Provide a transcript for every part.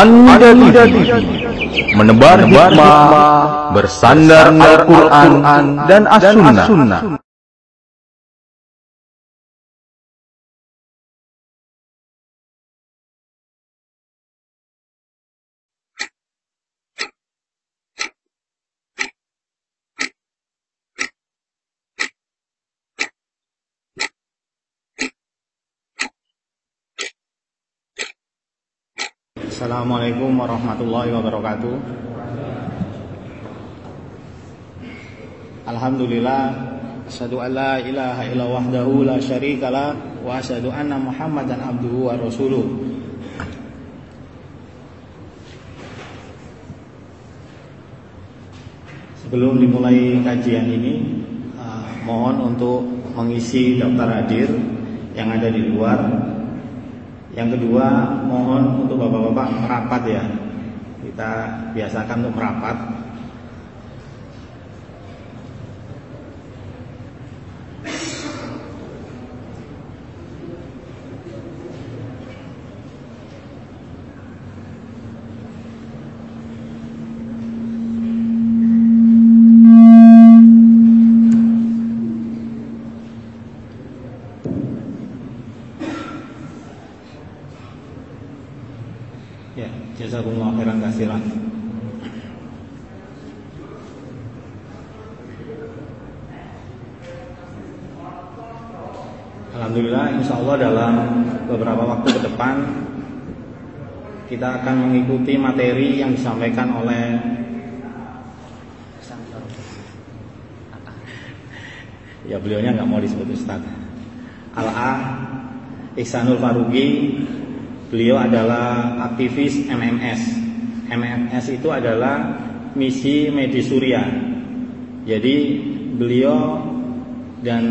Anda TV menebar hikmah bersandar Al-Quran dan As-Sunnah. Assalamualaikum warahmatullahi wabarakatuh. Alhamdulillah Asyadu an la ilaha illa wahdahu la syarika la Wa asyadu anna muhammadan abduhu wa rasuluh. Sebelum dimulai kajian ini uh, Mohon untuk mengisi daftar hadir Yang ada di luar yang kedua, mohon untuk bapak-bapak merapat ya. Kita biasakan untuk merapat. Ya, jazakumullah khairan katsiran. Alhamdulillah insya Allah dalam beberapa waktu ke depan kita akan mengikuti materi yang disampaikan oleh ya beliaunya nggak mau disebut Ustaz Al-A Ihsanul Faruqi Beliau adalah aktivis MMS. MMS itu adalah misi Medi Surya. Jadi beliau dan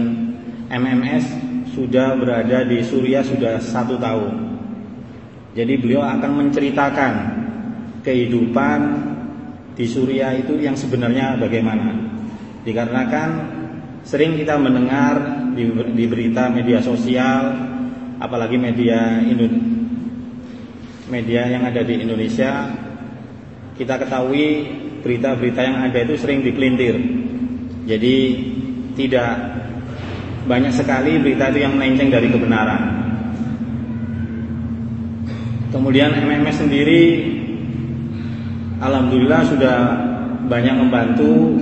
MMS sudah berada di Surya sudah satu tahun. Jadi beliau akan menceritakan kehidupan di Surya itu yang sebenarnya bagaimana. Dikarenakan sering kita mendengar di, di berita media sosial, apalagi media media yang ada di Indonesia kita ketahui berita-berita yang ada itu sering dipelintir jadi tidak banyak sekali berita itu yang melenceng dari kebenaran kemudian MMS sendiri Alhamdulillah sudah banyak membantu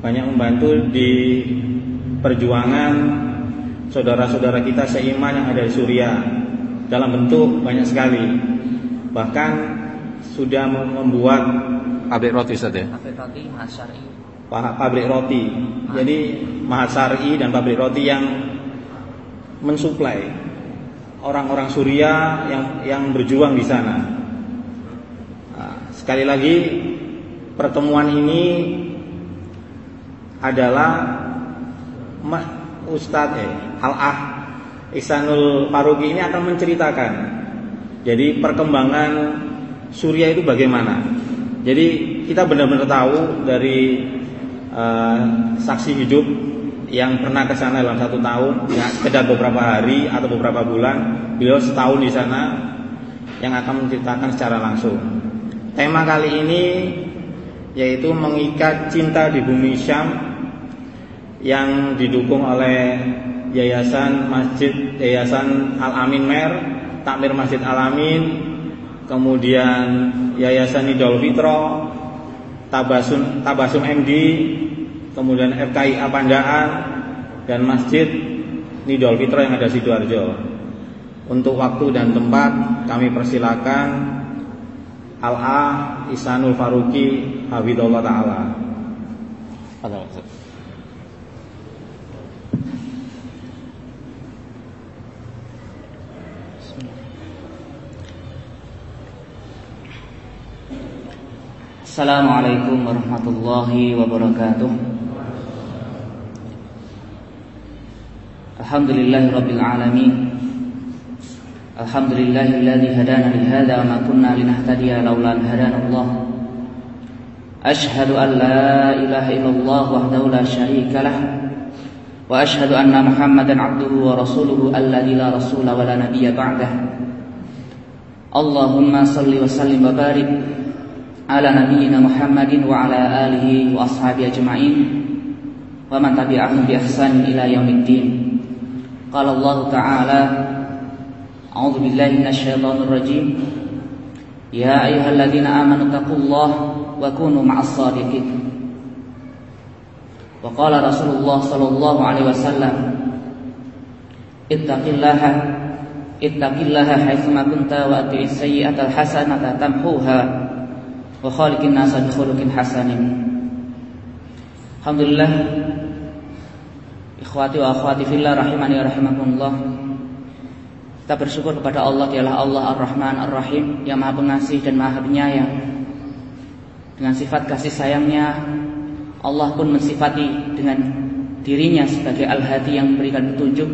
banyak membantu di perjuangan saudara-saudara kita seiman yang ada di Suriah dalam bentuk banyak sekali. Bahkan sudah membuat pabrik roti saja. Pabrik roti Mahasari. Pabrik roti. Jadi Mahasari dan pabrik roti yang mensuplai orang-orang Suria yang yang berjuang di sana. Nah, sekali lagi pertemuan ini adalah Ustadz eh, Al-Ah Ihsanul Faruqi ini akan menceritakan jadi perkembangan Surya itu bagaimana. Jadi kita benar-benar tahu dari uh, saksi hidup yang pernah ke sana dalam satu tahun, ya sekedar beberapa hari atau beberapa bulan, beliau setahun di sana yang akan menceritakan secara langsung. Tema kali ini yaitu mengikat cinta di bumi Syam yang didukung oleh Yayasan Masjid Yayasan Al Amin Mer, Takmir Masjid Al Amin, kemudian Yayasan Idul Fitro, Tabasum Tabasum MD, kemudian FKI Apandaan dan Masjid Nidol Fitro yang ada di Sidoarjo. Untuk waktu dan tempat kami persilakan Al-A Isanul Faruqi Habibullah Ta'ala. Assalamualaikum warahmatullahi wabarakatuh. Alhamdulillahi rabbil alamin. Alhamdulillahilladzi hadana li hadza wa ma kunna linahtadiya laula an hadana Allah. Ashhadu an la ilaha illallah wahdahu la syarika lah wa ashhadu anna Muhammadan abduhu wa rasuluhu alladzi la rasula wa la nabiyya ba'dah. Allahumma salli wa sallim wa barik ala nabiyyina Muhammadin wa ala alihi wa ashabihi ajma'in wa قال الله تعالى أعوذ بالله من الشيطان الرجيم. يا أيها الذين آمنوا اتقوا الله وكونوا مع الصادقين. وقال رسول الله صلى الله عليه وسلم اتق الله اتق الله حيثما كنت وأتع السيئة الحسنة تمحوها وخالق الناس بخلق حسن. الحمد لله ikhwati wa akhwati fillah rahimani wa rahimakumullah. Kita bersyukur kepada Allah dialah Allah Ar-Rahman Ar-Rahim yang Maha Pengasih dan Maha Penyayang. Dengan sifat kasih sayangnya Allah pun mensifati dengan dirinya sebagai Al-Hadi yang memberikan petunjuk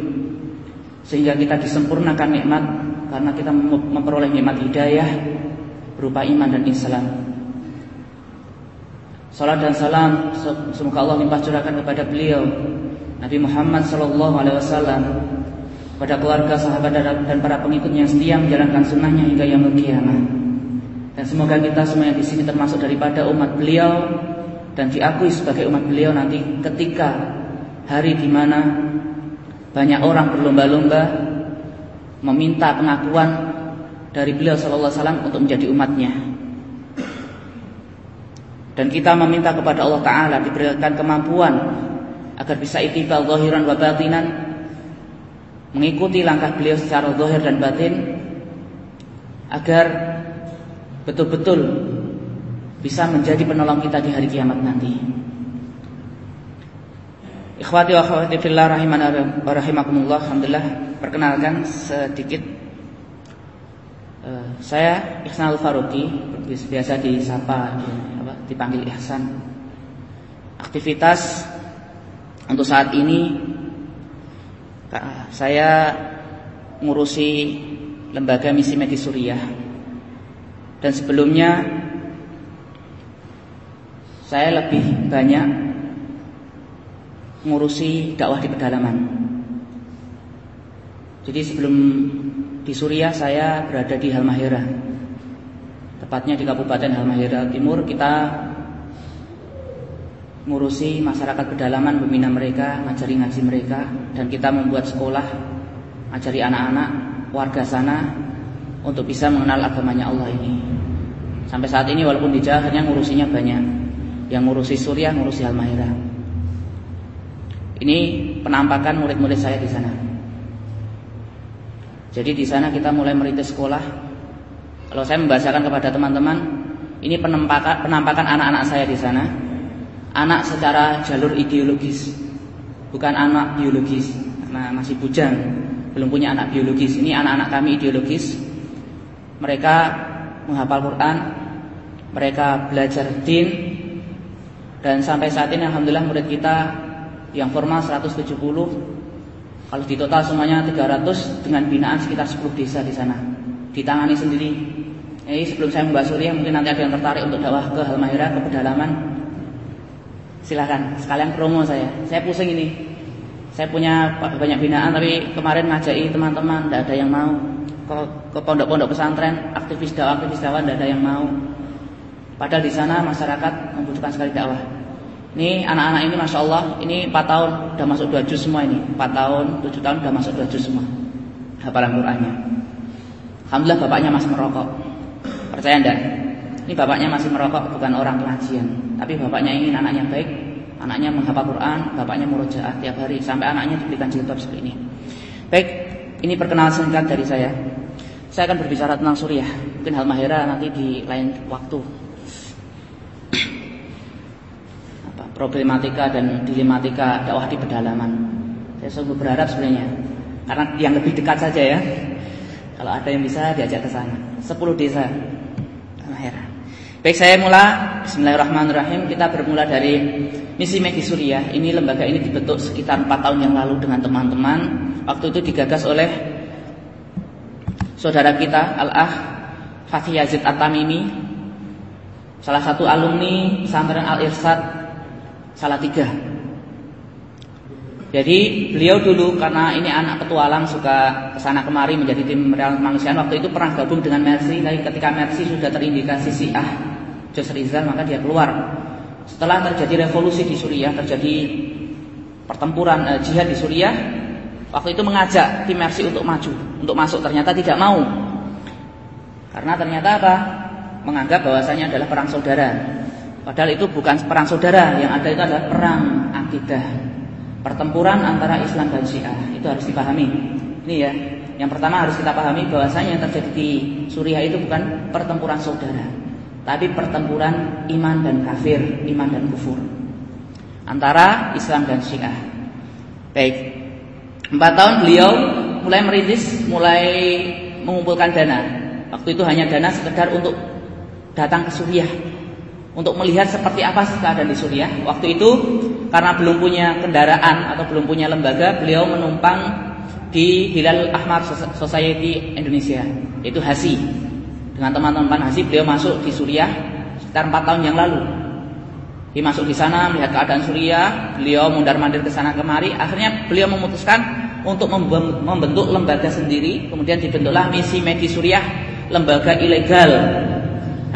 sehingga kita disempurnakan nikmat karena kita memperoleh nikmat hidayah berupa iman dan Islam. Salat dan salam semoga Allah limpah curahkan kepada beliau Nabi Muhammad sallallahu alaihi wasallam kepada keluarga, sahabat dan para pengikutnya yang setia menjalankan sunnahnya hingga yang kiamat. Dan semoga kita semua yang di sini termasuk daripada umat beliau dan diakui sebagai umat beliau nanti ketika hari di mana banyak orang berlomba-lomba meminta pengakuan dari beliau sallallahu alaihi wasallam untuk menjadi umatnya. Dan kita meminta kepada Allah taala diberikan kemampuan agar bisa itibal zahiran wa batinan mengikuti langkah beliau secara zahir dan batin agar betul-betul bisa menjadi penolong kita di hari kiamat nanti. Ikhwati wa akhwati fillah rahimana wa rahimakumullah. Alhamdulillah perkenalkan sedikit uh, saya Ihsan Al-Faruqi biasa disapa apa, dipanggil Ihsan. Aktivitas untuk saat ini saya ngurusi lembaga misi medis Suriah dan sebelumnya saya lebih banyak ngurusi dakwah di pedalaman. Jadi sebelum di Suriah saya berada di Halmahera. Tepatnya di Kabupaten Halmahera Timur kita ngurusi masyarakat pedalaman, membina mereka, ngajari ngaji mereka dan kita membuat sekolah, ngajari anak-anak warga sana untuk bisa mengenal agamanya Allah ini. Sampai saat ini walaupun di Jawa hanya ngurusinya banyak. Yang ngurusi Suriah, ngurusi Halmahera. Ini penampakan murid-murid saya di sana. Jadi di sana kita mulai merintis sekolah. Kalau saya membahasakan kepada teman-teman, ini penampakan anak-anak saya di sana. Anak secara jalur ideologis, bukan anak biologis. Karena masih bujang, belum punya anak biologis. Ini anak-anak kami ideologis. Mereka menghafal Quran, mereka belajar din dan sampai saat ini alhamdulillah murid kita yang formal 170 kalau di total semuanya 300 dengan binaan sekitar 10 desa di sana ditangani sendiri jadi sebelum saya membahas Suriah mungkin nanti ada yang tertarik untuk dakwah ke Halmahera ke pedalaman silahkan sekalian promo saya. Saya pusing ini. Saya punya banyak binaan tapi kemarin ngajai teman-teman tidak ada yang mau. Ke, ke pondok-pondok pesantren aktivis dakwah aktivis dakwah tidak ada yang mau. Padahal di sana masyarakat membutuhkan sekali dakwah. Ini anak-anak ini Masya Allah Ini 4 tahun udah masuk 2 juz semua ini. 4 tahun, 7 tahun udah masuk 2 juz semua. Hafalan Qur'annya Alhamdulillah bapaknya masih merokok. Percaya enggak? Ini bapaknya masih merokok bukan orang pengajian Tapi bapaknya ini anaknya baik Anaknya menghafal Quran Bapaknya murojaah tiap hari Sampai anaknya diberikan jilbab seperti ini Baik, ini perkenalan singkat dari saya Saya akan berbicara tentang Suriah Mungkin hal mahera nanti di lain waktu problematika dan dilematika dakwah di pedalaman. Saya sungguh berharap sebenarnya karena yang lebih dekat saja ya. Kalau ada yang bisa diajak ke sana. 10 desa. Baik saya mula. Bismillahirrahmanirrahim. Kita bermula dari misi medis Suriah Ini lembaga ini dibentuk sekitar 4 tahun yang lalu dengan teman-teman. Waktu itu digagas oleh Saudara kita Al-Ah Fatih Yazid At-Tamimi. Salah satu alumni pesantren Al-Irsad salah tiga. Jadi beliau dulu karena ini anak petualang suka ke sana kemari menjadi tim real kemanusiaan waktu itu pernah gabung dengan Mercy. Tapi ketika Mercy sudah terindikasi Syiah Jos Rizal maka dia keluar. Setelah terjadi revolusi di Suriah, terjadi pertempuran eh, jihad di Suriah, waktu itu mengajak tim Mercy untuk maju, untuk masuk ternyata tidak mau. Karena ternyata apa? Menganggap bahwasanya adalah perang saudara. Padahal itu bukan perang saudara, yang ada itu adalah perang akidah pertempuran antara Islam dan Syiah itu harus dipahami. Ini ya, yang pertama harus kita pahami bahwasanya yang terjadi di Suriah itu bukan pertempuran saudara, tapi pertempuran iman dan kafir, iman dan kufur antara Islam dan Syiah. Baik, empat tahun beliau mulai merintis, mulai mengumpulkan dana. Waktu itu hanya dana sekedar untuk datang ke Suriah untuk melihat seperti apa keadaan di Suriah. Waktu itu karena belum punya kendaraan atau belum punya lembaga, beliau menumpang di Hilal Ahmad Society Indonesia, yaitu HASI. Dengan teman-teman HASI, beliau masuk di Suriah sekitar 4 tahun yang lalu. Dia masuk di sana melihat keadaan Suriah, beliau mundar-mandir ke sana kemari, akhirnya beliau memutuskan untuk membentuk lembaga sendiri, kemudian dibentuklah misi Medi Suriah, lembaga ilegal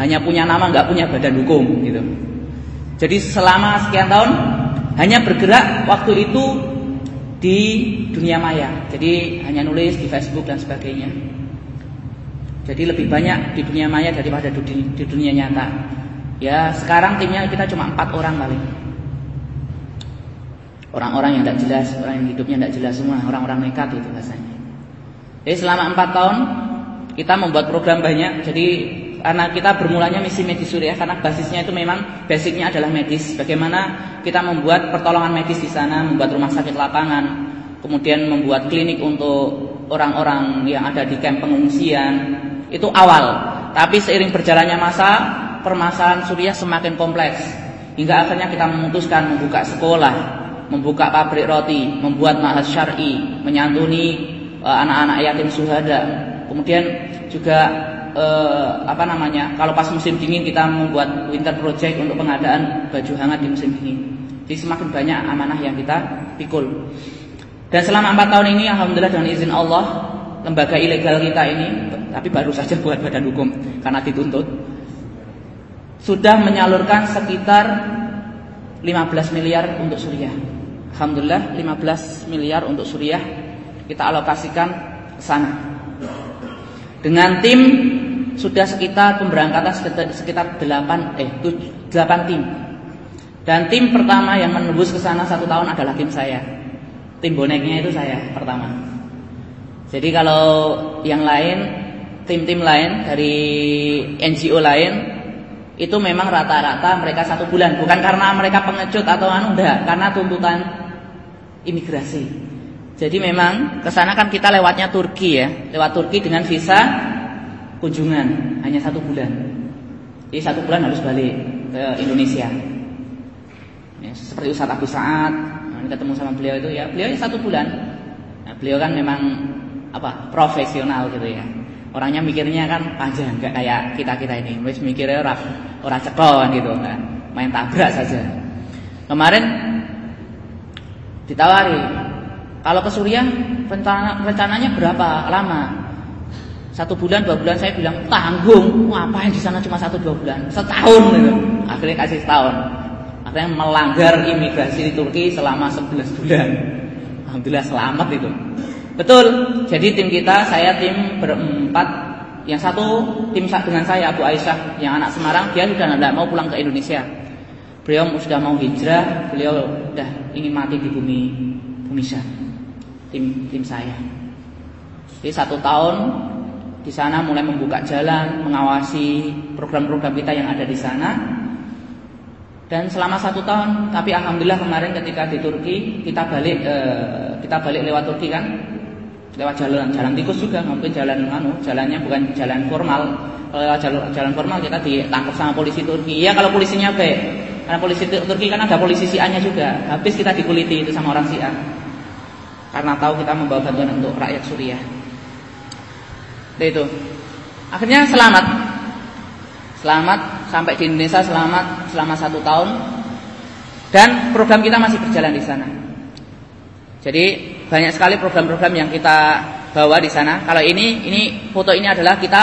hanya punya nama nggak punya badan hukum gitu. Jadi selama sekian tahun hanya bergerak waktu itu di dunia maya. Jadi hanya nulis di Facebook dan sebagainya. Jadi lebih banyak di dunia maya daripada di, di dunia nyata. Ya sekarang timnya kita cuma empat orang paling. Orang-orang yang tidak jelas, orang yang hidupnya tidak jelas semua, orang-orang nekat itu bahasanya. Jadi selama empat tahun kita membuat program banyak. Jadi karena kita bermulanya misi medis Suriah karena basisnya itu memang basicnya adalah medis. Bagaimana kita membuat pertolongan medis di sana, membuat rumah sakit lapangan, kemudian membuat klinik untuk orang-orang yang ada di kamp pengungsian. Itu awal. Tapi seiring berjalannya masa, permasalahan Suriah semakin kompleks. Hingga akhirnya kita memutuskan membuka sekolah, membuka pabrik roti, membuat mahas syar'i, menyantuni eh, anak-anak yatim suhada. Kemudian juga eh, apa namanya kalau pas musim dingin kita membuat winter project untuk pengadaan baju hangat di musim dingin jadi semakin banyak amanah yang kita pikul dan selama empat tahun ini alhamdulillah dengan izin Allah lembaga ilegal kita ini tapi baru saja buat badan hukum karena dituntut sudah menyalurkan sekitar 15 miliar untuk Suriah Alhamdulillah 15 miliar untuk Suriah kita alokasikan ke sana dengan tim sudah sekitar pemberangkatan sekitar, sekitar 8 eh 7, 8 tim. Dan tim pertama yang menembus ke sana satu tahun adalah tim saya. Tim boneknya itu saya pertama. Jadi kalau yang lain, tim-tim lain dari NGO lain itu memang rata-rata mereka satu bulan, bukan karena mereka pengecut atau anu enggak, karena tuntutan imigrasi. Jadi memang ke sana kan kita lewatnya Turki ya, lewat Turki dengan visa kunjungan hanya satu bulan. Jadi satu bulan harus balik ke Indonesia. Ya, seperti Ustadz Abu Saad, nah, ketemu sama beliau itu ya, beliau satu bulan. Nah, beliau kan memang apa profesional gitu ya. Orangnya mikirnya kan panjang, nggak kayak kita kita ini. Wis mikirnya orang orang cekon gitu, kan. main tabrak saja. Kemarin ditawari, kalau ke Suriah rencana, rencananya berapa lama? Satu bulan, dua bulan saya bilang tanggung. Ngapain di sana cuma satu dua bulan? Setahun gitu. Akhirnya kasih setahun. Akhirnya melanggar imigrasi di Turki selama 11 bulan. Alhamdulillah selamat itu. Betul. Jadi tim kita, saya tim berempat. Yang satu tim dengan saya Abu Aisyah yang anak Semarang, dia sudah tidak mau pulang ke Indonesia. Beliau sudah mau hijrah, beliau sudah ingin mati di bumi bumi Syam. Tim tim saya. Jadi satu tahun di sana mulai membuka jalan, mengawasi program-program kita yang ada di sana. Dan selama satu tahun, tapi alhamdulillah kemarin ketika di Turki kita balik eh, kita balik lewat Turki kan, lewat jalan jalan tikus juga, mungkin jalan anu, jalannya bukan jalan formal. Kalau lewat jalan, jalan formal kita ditangkap sama polisi Turki. Iya kalau polisinya baik, karena polisi Turki kan ada polisi Syiahnya juga. Habis kita dikuliti itu sama orang Syiah. Karena tahu kita membawa bantuan untuk rakyat Suriah itu. Akhirnya selamat. Selamat sampai di Indonesia selamat selama satu tahun. Dan program kita masih berjalan di sana. Jadi banyak sekali program-program yang kita bawa di sana. Kalau ini ini foto ini adalah kita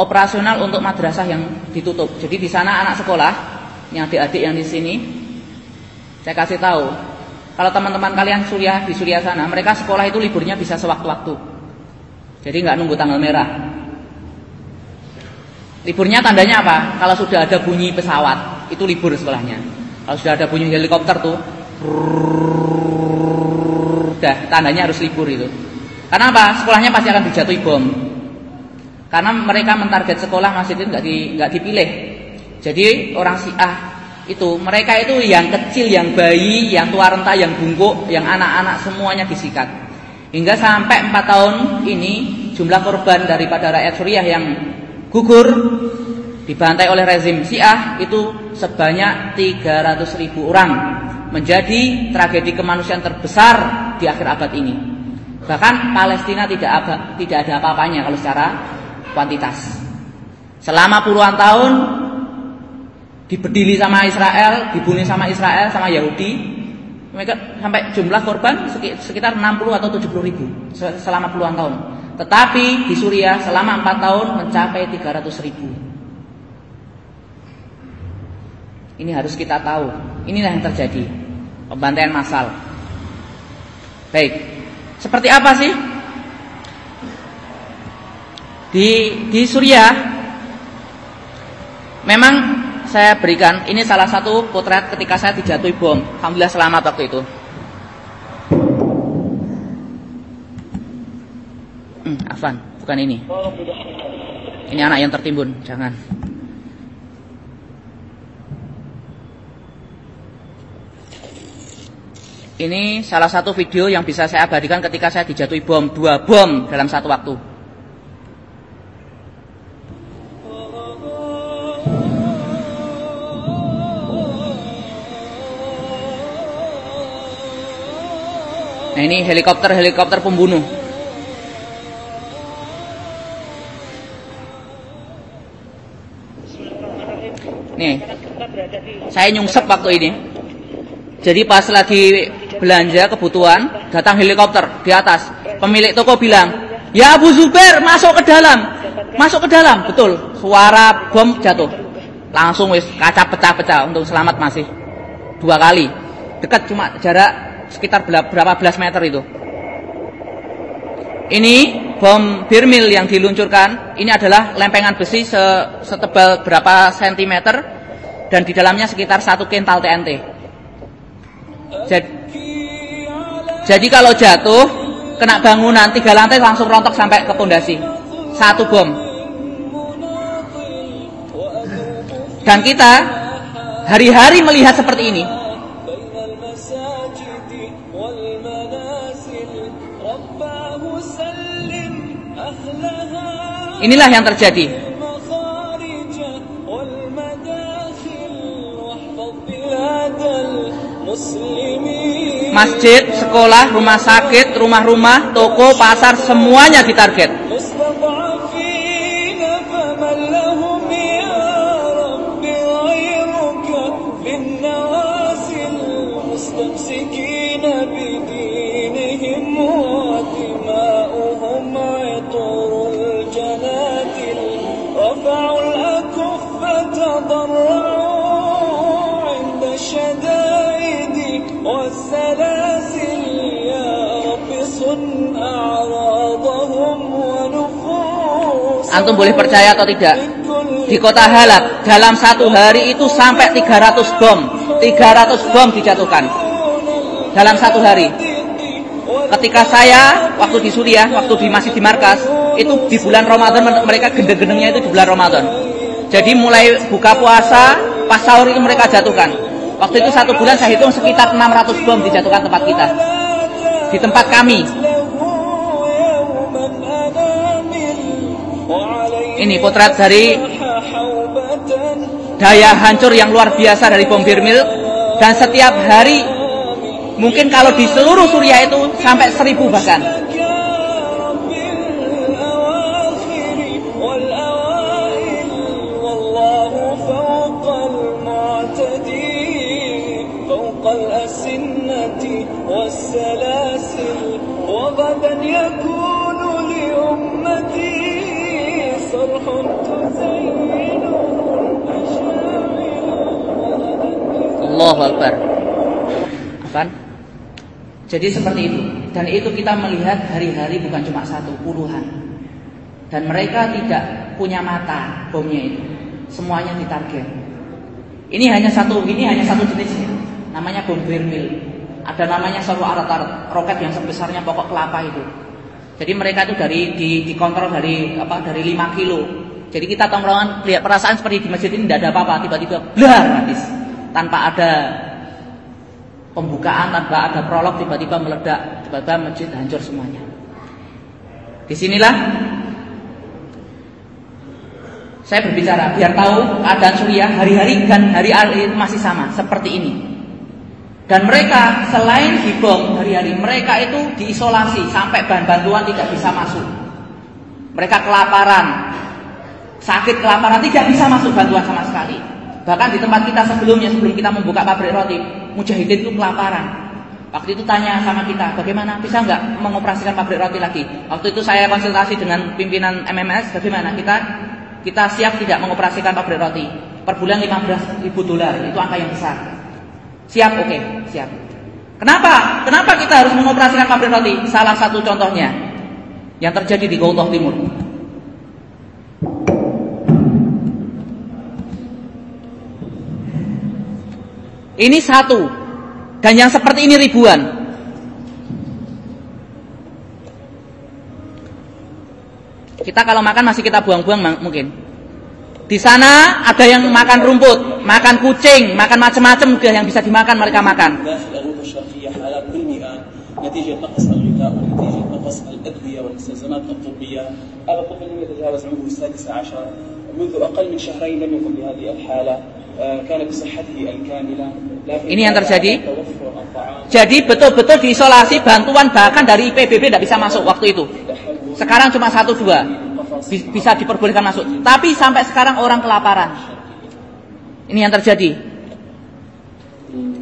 operasional untuk madrasah yang ditutup. Jadi di sana anak sekolah, yang adik-adik yang di sini, saya kasih tahu. Kalau teman-teman kalian suriah di suriah sana, mereka sekolah itu liburnya bisa sewaktu-waktu. Jadi nggak nunggu tanggal merah. Liburnya tandanya apa? Kalau sudah ada bunyi pesawat, itu libur sekolahnya. Kalau sudah ada bunyi helikopter tuh, udah tandanya harus libur itu. Karena apa? Sekolahnya pasti akan dijatuhi bom. Karena mereka mentarget sekolah masjid itu nggak di, dipilih. Jadi orang Syiah itu mereka itu yang kecil, yang bayi, yang tua renta, yang bungkuk, yang anak-anak semuanya disikat. Hingga sampai 4 tahun ini jumlah korban daripada rakyat Suriah yang gugur dibantai oleh rezim Syiah itu sebanyak 300 ribu orang menjadi tragedi kemanusiaan terbesar di akhir abad ini. Bahkan Palestina tidak ada, tidak ada apa-apanya kalau secara kuantitas. Selama puluhan tahun dibedili sama Israel, dibunuh sama Israel, sama Yahudi. Mereka sampai jumlah korban sekitar 60 atau 70 ribu selama puluhan tahun. Tetapi di Suriah selama 4 tahun mencapai 300 ribu. Ini harus kita tahu. Inilah yang terjadi. Pembantaian massal. Baik. Seperti apa sih? Di di Suriah memang saya berikan ini salah satu potret ketika saya dijatuhi bom. Alhamdulillah selamat waktu itu. Hmm, Afan, bukan ini. Ini anak yang tertimbun, jangan. Ini salah satu video yang bisa saya abadikan ketika saya dijatuhi bom, dua bom dalam satu waktu. Nah ini helikopter-helikopter pembunuh. Nih, saya nyungsep waktu ini. Jadi pas lagi belanja kebutuhan, datang helikopter di atas. Pemilik toko bilang, "Ya Abu Zubair, masuk ke dalam." Masuk ke dalam, betul. Suara bom jatuh. Langsung wis kaca pecah-pecah untuk selamat masih dua kali. Dekat cuma jarak sekitar berapa belas meter itu. Ini bom Birmil yang diluncurkan. Ini adalah lempengan besi setebal berapa sentimeter dan di dalamnya sekitar satu kintal TNT. Jadi, jadi kalau jatuh kena bangunan tiga lantai langsung rontok sampai ke pondasi. Satu bom. Dan kita hari-hari melihat seperti ini. Inilah yang terjadi. Masjid, sekolah, rumah sakit, rumah-rumah, toko, pasar, semuanya ditarget. Antum boleh percaya atau tidak? Di kota Halab dalam satu hari itu sampai 300 bom, 300 bom dijatuhkan dalam satu hari. Ketika saya waktu di Suriah, waktu di masih di markas, itu di bulan Ramadan mereka gendeng-gendengnya itu di bulan Ramadan. Jadi mulai buka puasa, pas sahur itu mereka jatuhkan. Waktu itu satu bulan saya hitung sekitar 600 bom dijatuhkan tempat kita. Di tempat kami, Ini potret dari daya hancur yang luar biasa dari bom Birmil dan setiap hari mungkin kalau di seluruh Suriah itu sampai seribu bahkan. Allahu Akbar. Apaan? Jadi seperti itu. Dan itu kita melihat hari-hari bukan cuma satu, puluhan. Dan mereka tidak punya mata bomnya itu. Semuanya ditarget. Ini hanya satu, ini hanya satu jenisnya. Namanya bom Bermil. Ada namanya seru arat roket yang sebesarnya pokok kelapa itu. Jadi mereka itu dari di, dikontrol dari apa dari 5 kilo. Jadi kita tongkrongan lihat perasaan seperti di masjid ini tidak ada apa-apa, tiba-tiba blar habis. Tanpa ada pembukaan, tanpa ada prolog tiba-tiba meledak, tiba-tiba masjid hancur semuanya. Di sinilah saya berbicara biar tahu keadaan Suriah hari-hari dan hari masih sama seperti ini. Dan mereka selain dibom hari-hari, mereka itu diisolasi sampai bahan bantuan tidak bisa masuk. Mereka kelaparan, sakit kelaparan tidak bisa masuk bantuan sama sekali. Bahkan di tempat kita sebelumnya sebelum kita membuka pabrik roti, mujahidin itu kelaparan. Waktu itu tanya sama kita, bagaimana bisa nggak mengoperasikan pabrik roti lagi? Waktu itu saya konsultasi dengan pimpinan MMS, bagaimana kita kita siap tidak mengoperasikan pabrik roti. Per bulan 15 ribu dolar, itu angka yang besar. Siap, oke, okay, siap. Kenapa? Kenapa kita harus mengoperasikan pabrik roti? Salah satu contohnya yang terjadi di Gautoh Timur. Ini satu. Dan yang seperti ini ribuan. Kita kalau makan masih kita buang-buang mungkin. Di sana ada yang makan rumput, makan kucing, makan macam-macam yang bisa dimakan mereka makan. نتيجة نقص الغذاء ونتيجة نقص الأدوية والمستلزمات الطبية هذا الطفل لم يتجاوز عمره السادس عشر منذ أقل من شهرين لم يكن بهذه الحالة كان بصحته الكاملة Ini yang terjadi. Jadi betul-betul diisolasi bantuan bahkan dari PBB tidak bisa masuk waktu itu. Sekarang cuma satu dua bisa diperbolehkan masuk. Tapi sampai sekarang orang kelaparan. Ini yang terjadi.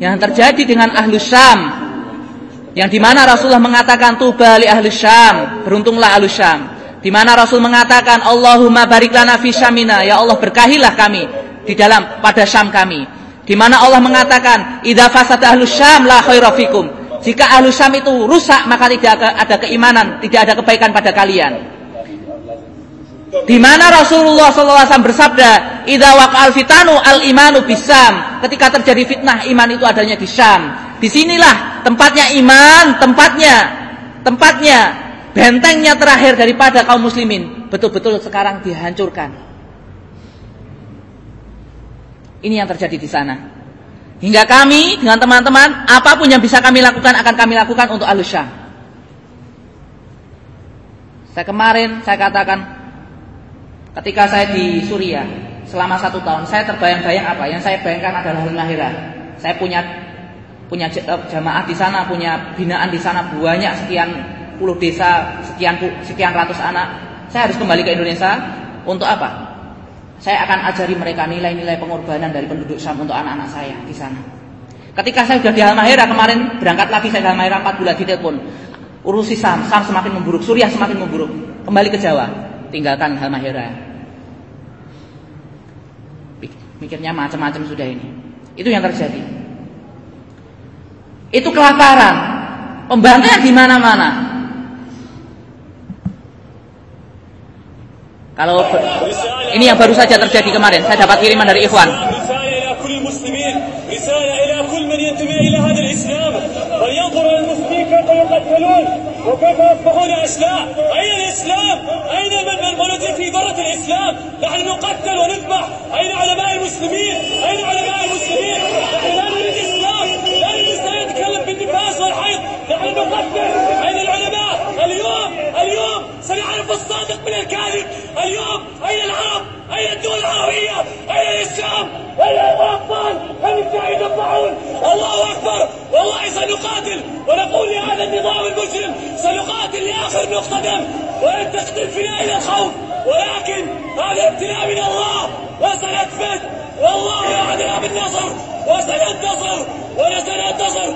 Yang terjadi dengan ahlu Syam yang dimana Rasulullah mengatakan tuba li ahli Syam, beruntunglah ahli Syam. Di mana Rasul mengatakan Allahumma barik lana fi syamina, ya Allah berkahilah kami di dalam pada Syam kami. Di mana Allah mengatakan idza fasada ahli Syam la khaira fikum. Jika ahli Syam itu rusak maka tidak ada keimanan, tidak ada kebaikan pada kalian. Di mana Rasulullah SAW bersabda, "Idza waqa'al fitanu al imanu bisam." Ketika terjadi fitnah, iman itu adanya di Syam. Di sinilah tempatnya iman, tempatnya, tempatnya, bentengnya terakhir daripada kaum muslimin. Betul-betul sekarang dihancurkan. Ini yang terjadi di sana. Hingga kami dengan teman-teman, apa pun yang bisa kami lakukan akan kami lakukan untuk Alusya. Saya kemarin saya katakan ketika saya di Suriah selama satu tahun, saya terbayang-bayang apa? Yang saya bayangkan adalah Halmahira. Saya punya punya eh, jamaah di sana, punya binaan di sana banyak sekian puluh desa, sekian sekian ratus anak. Saya harus kembali ke Indonesia untuk apa? Saya akan ajari mereka nilai-nilai pengorbanan dari penduduk Syam untuk anak-anak saya di sana. Ketika saya sudah di Halmahera kemarin berangkat lagi saya di Halmahera 4 bulan di telepon. Urusi Sam, Sam semakin memburuk, Suriah semakin memburuk. Kembali ke Jawa, tinggalkan Halmahera. Mikirnya macam-macam sudah ini. Itu yang terjadi. Itu kelaparan. Pembantaian di mana-mana. Kalau ini yang baru saja terjadi kemarin, saya dapat kiriman dari Ikhwan. وكيف يصبحون أشلاء أين الإسلام أين المولودين في ذرة الإسلام نحن نقتل ونذبح أين علماء المسلمين أين علماء المسلمين نحن لا نريد يقلب إلى الخوف ولكن هذا ابتلاء من الله وسنثبت والله يعدنا بالنصر وسننتصر وسننتصر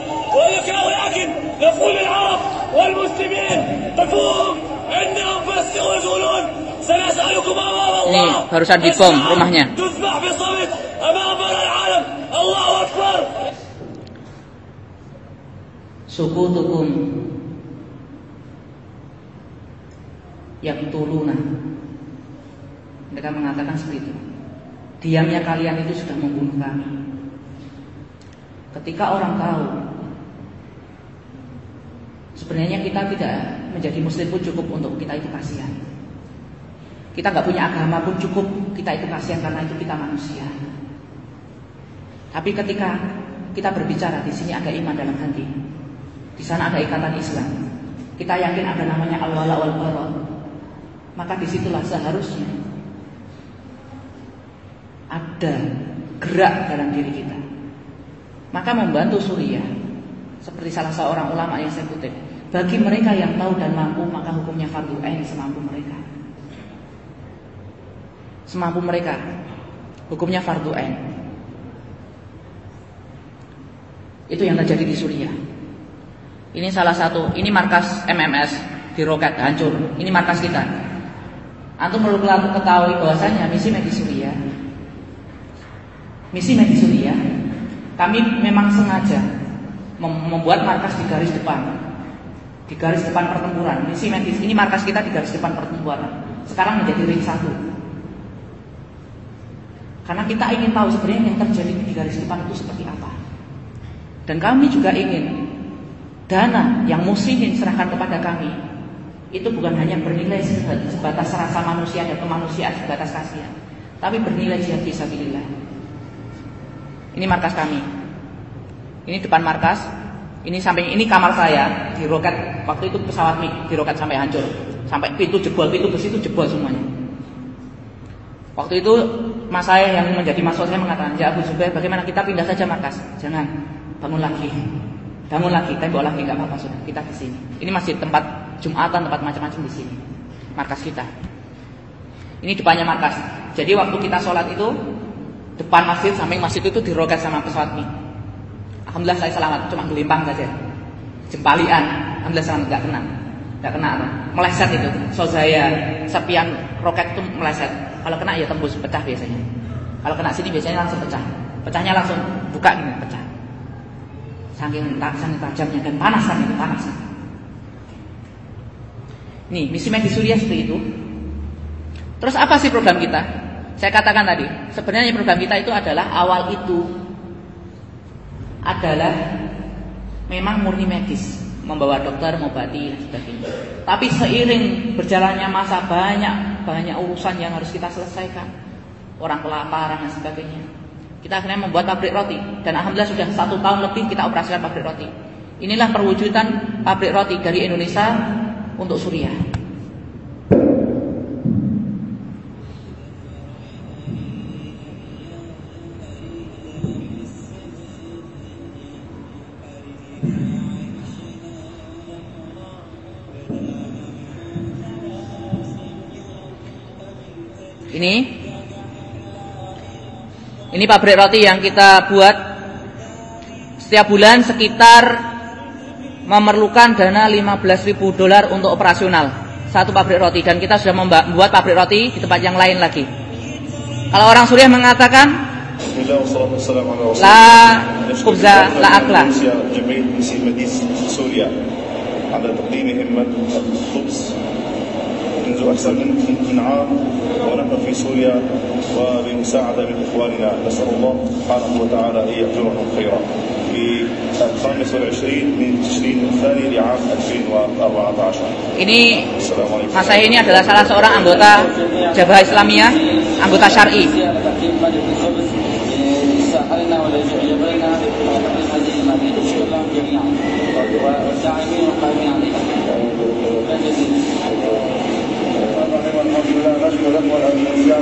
ولكن نقول للعرب والمسلمين تفوق أنهم فسقوا ويقولون سنسألكم أمام الله. إيه، harus dipom rumahnya. تذبح بصمت أمام العالم. الله أكبر. سكوتكم mengatakan seperti itu. Diamnya kalian itu sudah membunuh kami. Ketika orang tahu sebenarnya kita tidak menjadi muslim pun cukup untuk kita itu kasihan. Kita nggak punya agama pun cukup kita itu kasihan karena itu kita manusia. Tapi ketika kita berbicara di sini ada iman dalam hati. Di sana ada ikatan Islam. Kita yakin ada namanya al-wala. Maka di situlah seharusnya ada gerak dalam diri kita. Maka membantu Suriah seperti salah seorang ulama yang saya kutip. Bagi mereka yang tahu dan mampu maka hukumnya fardu ain semampu mereka. Semampu mereka hukumnya fardu ain. Itu yang terjadi di Suriah. Ini salah satu, ini markas MMS di roket hancur. Ini markas kita. Antum perlu ketahui bahwasanya misi medis Suriah, misi medis Suriah, kami memang sengaja mem- membuat markas di garis depan, di garis depan pertempuran. Misi medis ini markas kita di garis depan pertempuran. Sekarang menjadi ring satu. Karena kita ingin tahu sebenarnya yang terjadi di garis depan itu seperti apa. Dan kami juga ingin dana yang muslimin serahkan kepada kami itu bukan hanya bernilai sebatas rasa manusia dan kemanusiaan sebatas kasihan, tapi bernilai jihad fisabilillah. Ini markas kami. Ini depan markas. Ini samping ini kamar saya di roket waktu itu pesawat MiG di roket sampai hancur. Sampai pintu jebol, pintu besi itu jebol semuanya. Waktu itu mas saya yang menjadi masuk saya mengatakan, "Ya Abu Zubair, bagaimana kita pindah saja markas?" Jangan, bangun lagi. Bangun lagi, tembok lagi nggak apa-apa sudah. Kita di sini. Ini masih tempat jumatan, tempat macam-macam di sini. Markas kita. Ini depannya markas. Jadi waktu kita sholat itu depan masjid, samping masjid itu diroket sama pesawat ini. Alhamdulillah saya selamat, cuma gelimpang saja. Jempalian, alhamdulillah selamat, nggak kena, nggak kena apa, meleset itu. So saya sepian roket itu meleset. Kalau kena ya tembus pecah biasanya. Kalau kena sini biasanya langsung pecah. Pecahnya langsung buka gini, pecah saking saking tajamnya dan panas kan itu panas. Nih, misi medis Suriah seperti itu. Terus apa sih program kita? Saya katakan tadi, sebenarnya program kita itu adalah awal itu adalah memang murni medis, membawa dokter, mengobati dan sebagainya. Tapi seiring berjalannya masa banyak banyak urusan yang harus kita selesaikan. Orang kelaparan dan sebagainya. Kita akhirnya membuat pabrik roti dan alhamdulillah sudah satu tahun lebih kita operasikan pabrik roti. Inilah perwujudan pabrik roti dari Indonesia untuk Suriah. Ini ini pabrik roti yang kita buat setiap bulan sekitar memerlukan dana 15.000 dolar untuk operasional satu pabrik roti dan kita sudah membuat pabrik roti di tempat yang lain lagi. Kalau orang Suriah mengatakan la kubza la akla. على تقديم همة الخبز منذ أكثر من من عام ونحن في سوريا وبمساعدة من إخواننا نسأل الله سبحانه وتعالى أن يأجرهم خيرا في الخامس والعشرين من تشرين الثاني لعام 2014 Ini السلام عليكم Mas Saya ini adalah salah seorang anggota Jabah Islamiyah, anggota syar'i.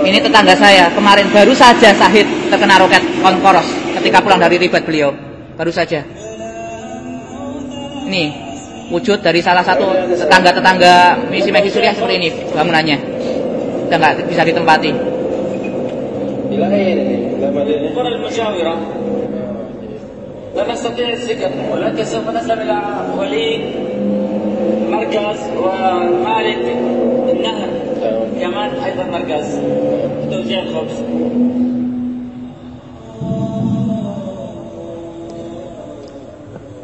Ini tetangga saya kemarin baru saja Sahid terkena roket konkoros ketika pulang dari ribat beliau. Baru saja. Ini wujud dari salah satu tetangga-tetangga misi misi Suriah seperti ini bangunannya. Sudah nggak bisa ditempati. إلى أين؟ إلى مدينة؟ المجاورة لا نستطيع الذكر ولكن سوف نذهب إلى وليد مركز ومالك النهر كمان أيضا مركز توزيع الخبز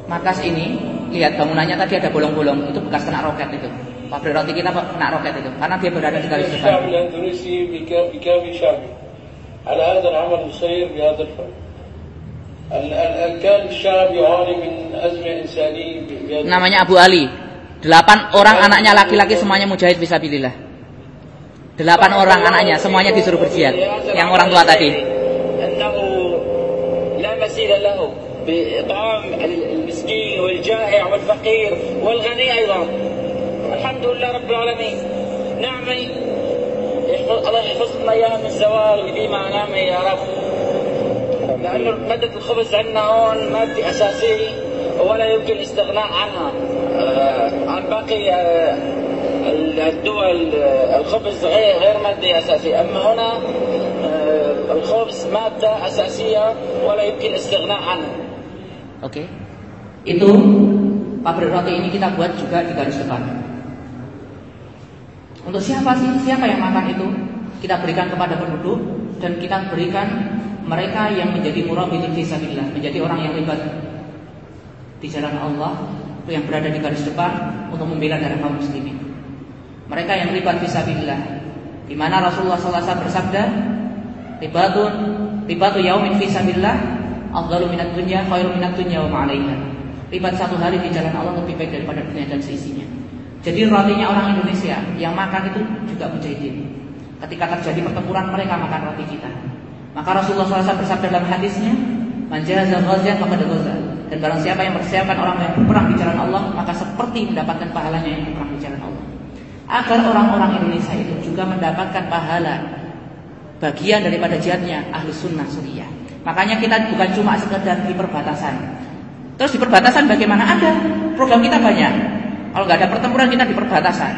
Markas ini lihat bangunannya tadi ada bolong-bolong itu bekas kena roket itu. Pabrik roti kita kena roket itu karena dia berada di garis depan. الشعب الاندونيسي بكا- بكامل شعبه على هذا العمل الخير بهذا الفن ال- ال- ال- كان الشعب يعاني من أزمة إنسانية بهذا Namanya Abu Ali. Delapan orang anaknya laki-laki semuanya mujahid fisabilillah. Delapan orang anaknya semuanya disuruh berjihad. Yang orang tua tadi. أنه لا مثيل له بإطعام المسكين والجائع والفقير والغني أيضا الحمد لله رب العالمين نعمة يحفظ- الله يحفظنا إياها من الزوال ويديمها نعمة يا رب لأنه مادة الخبز عندنا هون مادة أساسية ولا يمكن الاستغناء عنها آه، عن باقي آه، الدول آه، الخبز غير غير مادة أساسية أما هنا آه، الخبز مادة أساسية ولا يمكن الاستغناء عنها Oke. Itu pabrik roti ini kita buat juga di garis depan. Untuk siapa sih? Siapa yang makan itu? Kita berikan kepada penduduk dan kita berikan mereka yang menjadi murabbitul fisabilillah, menjadi orang yang libat di jalan Allah, itu yang berada di garis depan untuk membela darah kaum muslimin. mereka yang libat fisabilillah, di mana Rasulullah SAW bersabda, "Ribatun ribatu yaumin fisabilillah afdalu minat dunya khairu minat dunya wa ma'alaiha." Ribat satu hari di jalan Allah lebih baik daripada dunia dan seisinya. Jadi rotinya orang Indonesia yang makan itu juga mujahidin. Ketika terjadi pertempuran mereka makan roti kita. Maka Rasulullah SAW bersabda dalam hadisnya, "Man jahaza ghazian faqad ghaza." Dan barang siapa yang mempersiapkan orang yang berperang di jalan Allah, maka seperti mendapatkan pahalanya yang berperang di jalan Allah. Agar orang-orang Indonesia itu juga mendapatkan pahala bagian daripada jihadnya ahli sunnah suriah. Makanya kita bukan cuma sekedar di perbatasan. Terus di perbatasan bagaimana? Ada program kita banyak. Kalau nggak ada pertempuran kita di perbatasan.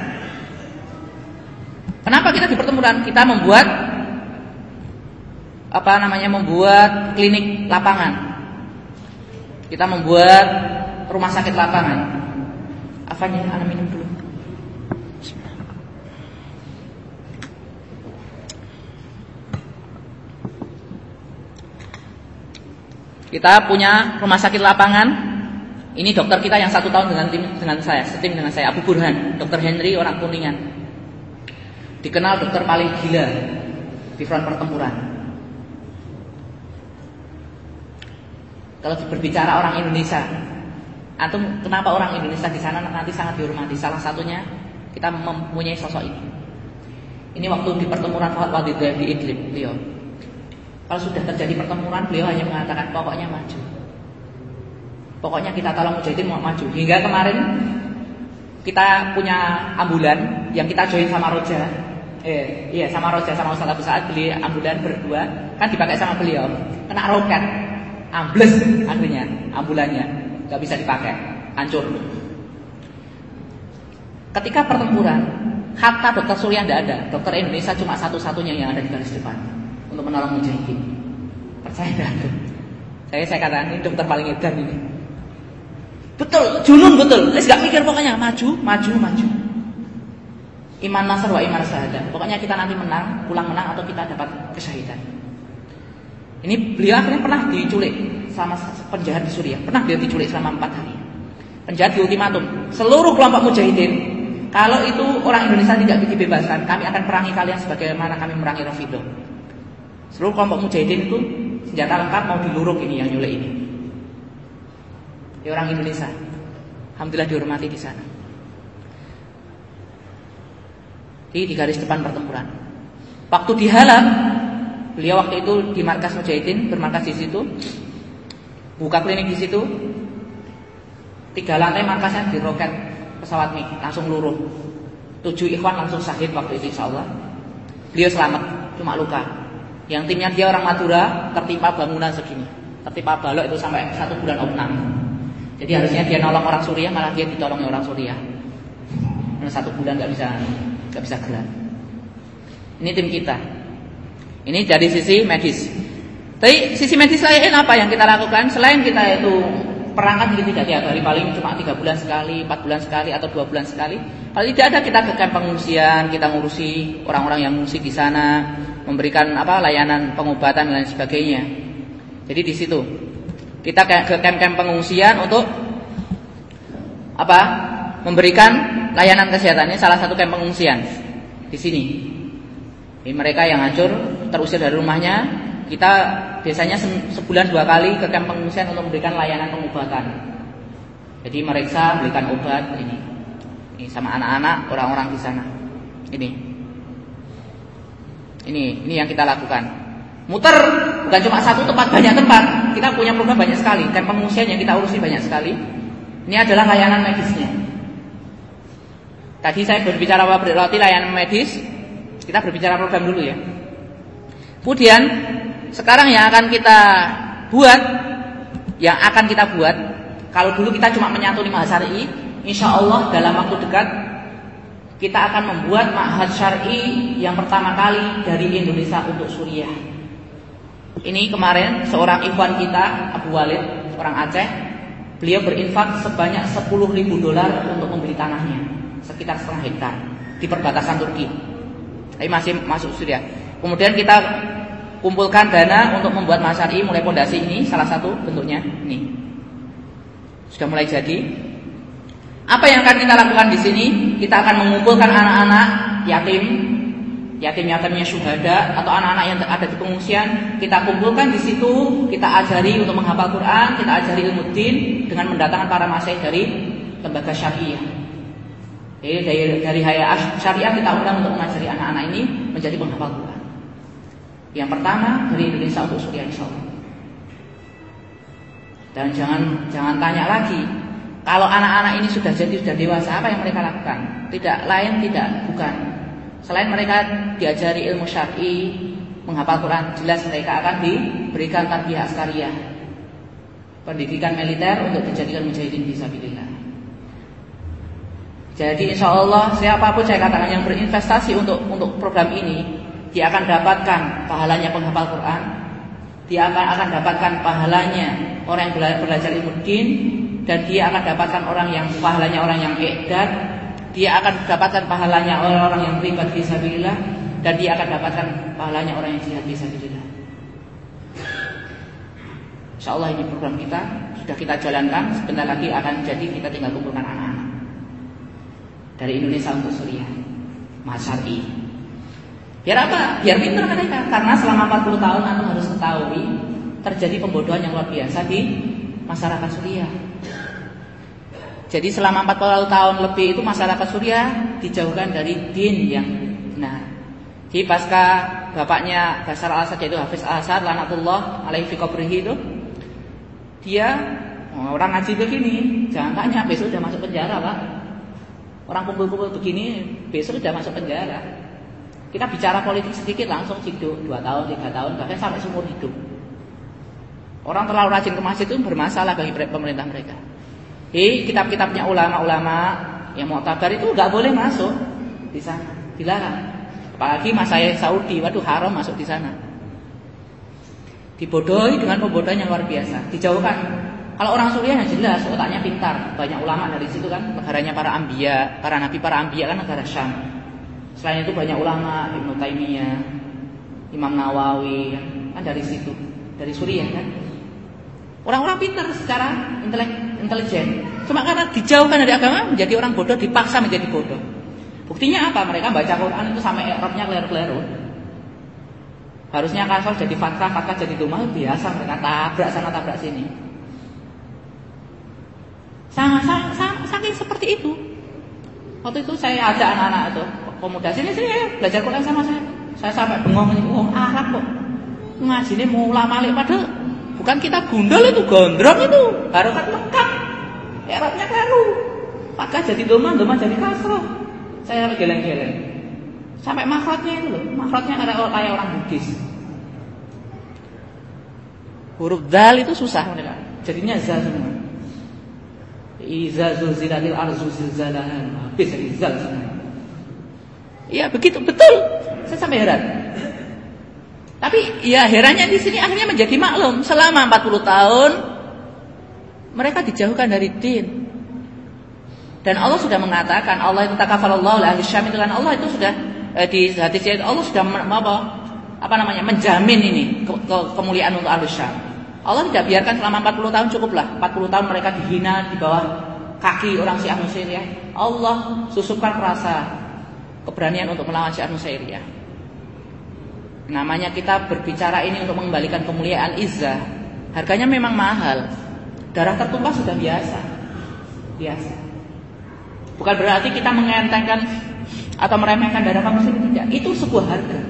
Kenapa kita di pertempuran? Kita membuat apa namanya membuat klinik lapangan. Kita membuat rumah sakit lapangan. Afanya, anak minum dulu. Kita punya rumah sakit lapangan. Ini dokter kita yang satu tahun dengan tim dengan saya, setim dengan saya, Abu Burhan, dokter Henry orang Kuningan. Dikenal dokter paling gila di front pertempuran. Kalau berbicara orang Indonesia, antum kenapa orang Indonesia di sana nanti sangat dihormati? Salah satunya kita mempunyai sosok ini. Ini waktu di pertempuran Wadi di Idlib, beliau. Kalau sudah terjadi pertempuran, beliau hanya mengatakan pokoknya maju. Pokoknya kita tolong mujahidin mau maju. Hingga kemarin kita punya ambulan yang kita join sama Roja. Eh, iya sama Roja sama Ustaz Abu Saad beli ambulan berdua kan dipakai sama beliau. Kena roket, ambles akhirnya ambulannya nggak bisa dipakai, hancur. Ketika pertempuran, kata dokter Surya tidak ada, dokter Indonesia cuma satu-satunya yang ada di garis depan untuk menolong mujahidin. Percaya tidak? Saya saya katakan ini dokter paling edan ini. Betul, junun betul. Wis gak mikir pokoknya maju, maju, maju. Iman nasr wa iman syahadah. Pokoknya kita nanti menang, pulang menang atau kita dapat kesyahidan. Ini beliau akhirnya pernah diculik sama penjahat di Suriah. Pernah beliau diculik selama empat hari. Penjahat di ultimatum. Seluruh kelompok mujahidin, kalau itu orang Indonesia tidak dibebaskan, kami akan perangi kalian sebagaimana kami merangi Rafidah. Seluruh kelompok mujahidin itu senjata lengkap mau diluruk ini yang nyulik ini. Orang Indonesia. Alhamdulillah dihormati di sana. Di, di garis depan pertempuran. Waktu dihalang, beliau waktu itu di markas Mujahidin, bermarkas di situ, buka klinik di situ, tiga lantai markasnya diroket pesawat MiG, langsung luruh. Tujuh ikhwan langsung syahid waktu itu insya Allah. Beliau selamat, cuma luka. Yang timnya dia orang Madura, tertimpa bangunan segini. Tertimpa balok itu sampai satu bulan opnam. Jadi harusnya dia nolong orang Suriah, malah dia ditolong orang Suriah. Karena satu bulan nggak bisa nggak bisa gerak. Ini tim kita. Ini dari sisi medis. Tapi sisi medis lain apa yang kita lakukan selain kita itu perangkat gitu tidak tiap hari paling cuma tiga bulan sekali, empat bulan sekali atau dua bulan sekali. Kalau tidak ada kita ke camp pengungsian, kita ngurusi orang-orang yang mengungsi di sana, memberikan apa layanan pengobatan dan lain sebagainya. Jadi di situ kita ke camp-camp pengungsian untuk apa? Memberikan layanan kesehatan ini salah satu camp pengungsian di sini. Ini mereka yang hancur terusir dari rumahnya, kita biasanya sebulan dua kali ke kamp pengungsian untuk memberikan layanan pengobatan. Jadi mereka berikan obat ini, ini sama anak-anak orang-orang di sana. Ini, ini, ini yang kita lakukan. Muter bukan cuma satu tempat banyak tempat. Kita punya program banyak sekali. Kamp pengungsian yang kita urusi banyak sekali. Ini adalah layanan medisnya. Tadi saya berbicara berarti layanan medis. Kita berbicara program dulu ya. Kemudian sekarang yang akan kita buat, yang akan kita buat, kalau dulu kita cuma menyantuni mahad syar'i, insya Allah dalam waktu dekat kita akan membuat mahad syar'i yang pertama kali dari Indonesia untuk Suriah. Ini kemarin seorang ikhwan kita Abu Walid, orang Aceh, beliau berinfak sebanyak 10 ribu dolar untuk membeli tanahnya, sekitar setengah hektar di perbatasan Turki. Tapi masih masuk Suriah. Kemudian kita kumpulkan dana untuk membuat masari mulai pondasi ini salah satu bentuknya ini sudah mulai jadi apa yang akan kita lakukan di sini kita akan mengumpulkan anak-anak yatim yatim-yatimnya syuhada atau anak-anak yang ada di pengungsian kita kumpulkan di situ kita ajari untuk menghafal Quran kita ajari ilmu din dengan mendatangkan para masih dari lembaga syariah jadi dari dari hayat syariah kita undang untuk mengajari anak-anak ini menjadi penghafal Quran yang pertama dari Indonesia untuk Suriah insya Allah. Dan jangan jangan tanya lagi. Kalau anak-anak ini sudah jadi sudah dewasa, apa yang mereka lakukan? Tidak lain tidak bukan. Selain mereka diajari ilmu syar'i, menghafal Quran, jelas mereka akan diberikan tarbiyah askariah. Pendidikan militer untuk dijadikan mujahidin fisabilillah. Jadi insya Allah siapa pun saya katakan yang berinvestasi untuk untuk program ini dia akan dapatkan pahalanya penghafal Quran, dia akan akan dapatkan pahalanya orang yang belajar, belajar ilmu din dan dia akan dapatkan orang yang pahalanya orang yang edat, dia akan dapatkan pahalanya orang-orang yang terlibat fisabilillah dan dia akan dapatkan pahalanya orang yang jihad fisabilillah. Insya Allah ini program kita sudah kita jalankan sebentar lagi akan jadi kita tinggal kumpulkan anak-anak dari Indonesia untuk Suriah, Masyari. Biar apa? Biar pintar mereka. Karena selama 40 tahun Anda harus ketahui terjadi pembodohan yang luar biasa di masyarakat Suriah. Jadi selama 40 tahun lebih itu masyarakat Suriah dijauhkan dari din yang benar. Di pasca bapaknya Basar al-Assad yaitu Hafiz al-Assad lanatullah alaihi fi itu dia oh, orang ngaji begini, jangan tanya besok sudah masuk penjara, Pak. Orang kumpul-kumpul begini besok sudah masuk penjara. Kita bicara politik sedikit langsung hidup dua tahun, tiga tahun, bahkan sampai seumur hidup. Orang terlalu rajin ke masjid itu bermasalah bagi pemerintah mereka. Di kitab-kitabnya ulama-ulama yang mau tabar itu nggak boleh masuk di sana, dilarang. Apalagi masa Saudi, waduh haram masuk di sana. Dibodohi dengan pembodohan yang luar biasa, dijauhkan. Kalau orang Suriah yang jelas otaknya pintar, banyak ulama dari situ kan, negaranya para ambia, para nabi para ambia kan negara Syam. Selain itu banyak ulama, Ibnu Taimiyah, Imam Nawawi, kan dari situ, dari Suriah kan. Orang-orang pintar secara intelijen. Cuma karena dijauhkan dari agama menjadi orang bodoh, dipaksa menjadi bodoh. Buktinya apa? Mereka baca Quran itu sampai Eropnya keliru-keliru. Harusnya kasar jadi fatkah, fatkah jadi dumah biasa mereka tabrak sana tabrak sini. Sangat, sangat, sangat seperti itu. Waktu itu saya ada anak-anak itu pemuda sini sini belajar Quran sama saya. Saya sampai bengong ini, oh Arab kok ngaji ini mula malik padahal bukan kita gundul itu gondrong itu harokat lengkap. Arabnya keliru. Maka jadi doma, doma jadi kasroh. Saya geleng-geleng. Sampai makhrajnya itu loh, makhrajnya ada kayak orang Buddhis. Huruf dal itu susah mereka. Jadinya zal semua. Iza zulzilatil arzu zilzalahan. Habis dari zal semua. Iya begitu betul. Saya sampai heran. Tapi ya herannya di sini akhirnya menjadi maklum selama 40 tahun mereka dijauhkan dari din. Dan Allah sudah mengatakan Allah itu takafalallahu ahli syam itu kan Allah itu sudah eh, di hadis itu Allah sudah apa apa namanya menjamin ini ke, ke, kemuliaan untuk ahli syam. Allah tidak biarkan selama 40 tahun cukuplah 40 tahun mereka dihina di bawah kaki orang Syiah Nusairiyah. Allah susupkan rasa keberanian untuk melawan Syiah Nusairiyah. Namanya kita berbicara ini untuk mengembalikan kemuliaan izzah. Harganya memang mahal. Darah tertumpah sudah biasa. Biasa. Bukan berarti kita mengentengkan atau meremehkan darah muslimin tidak. Itu sebuah harga.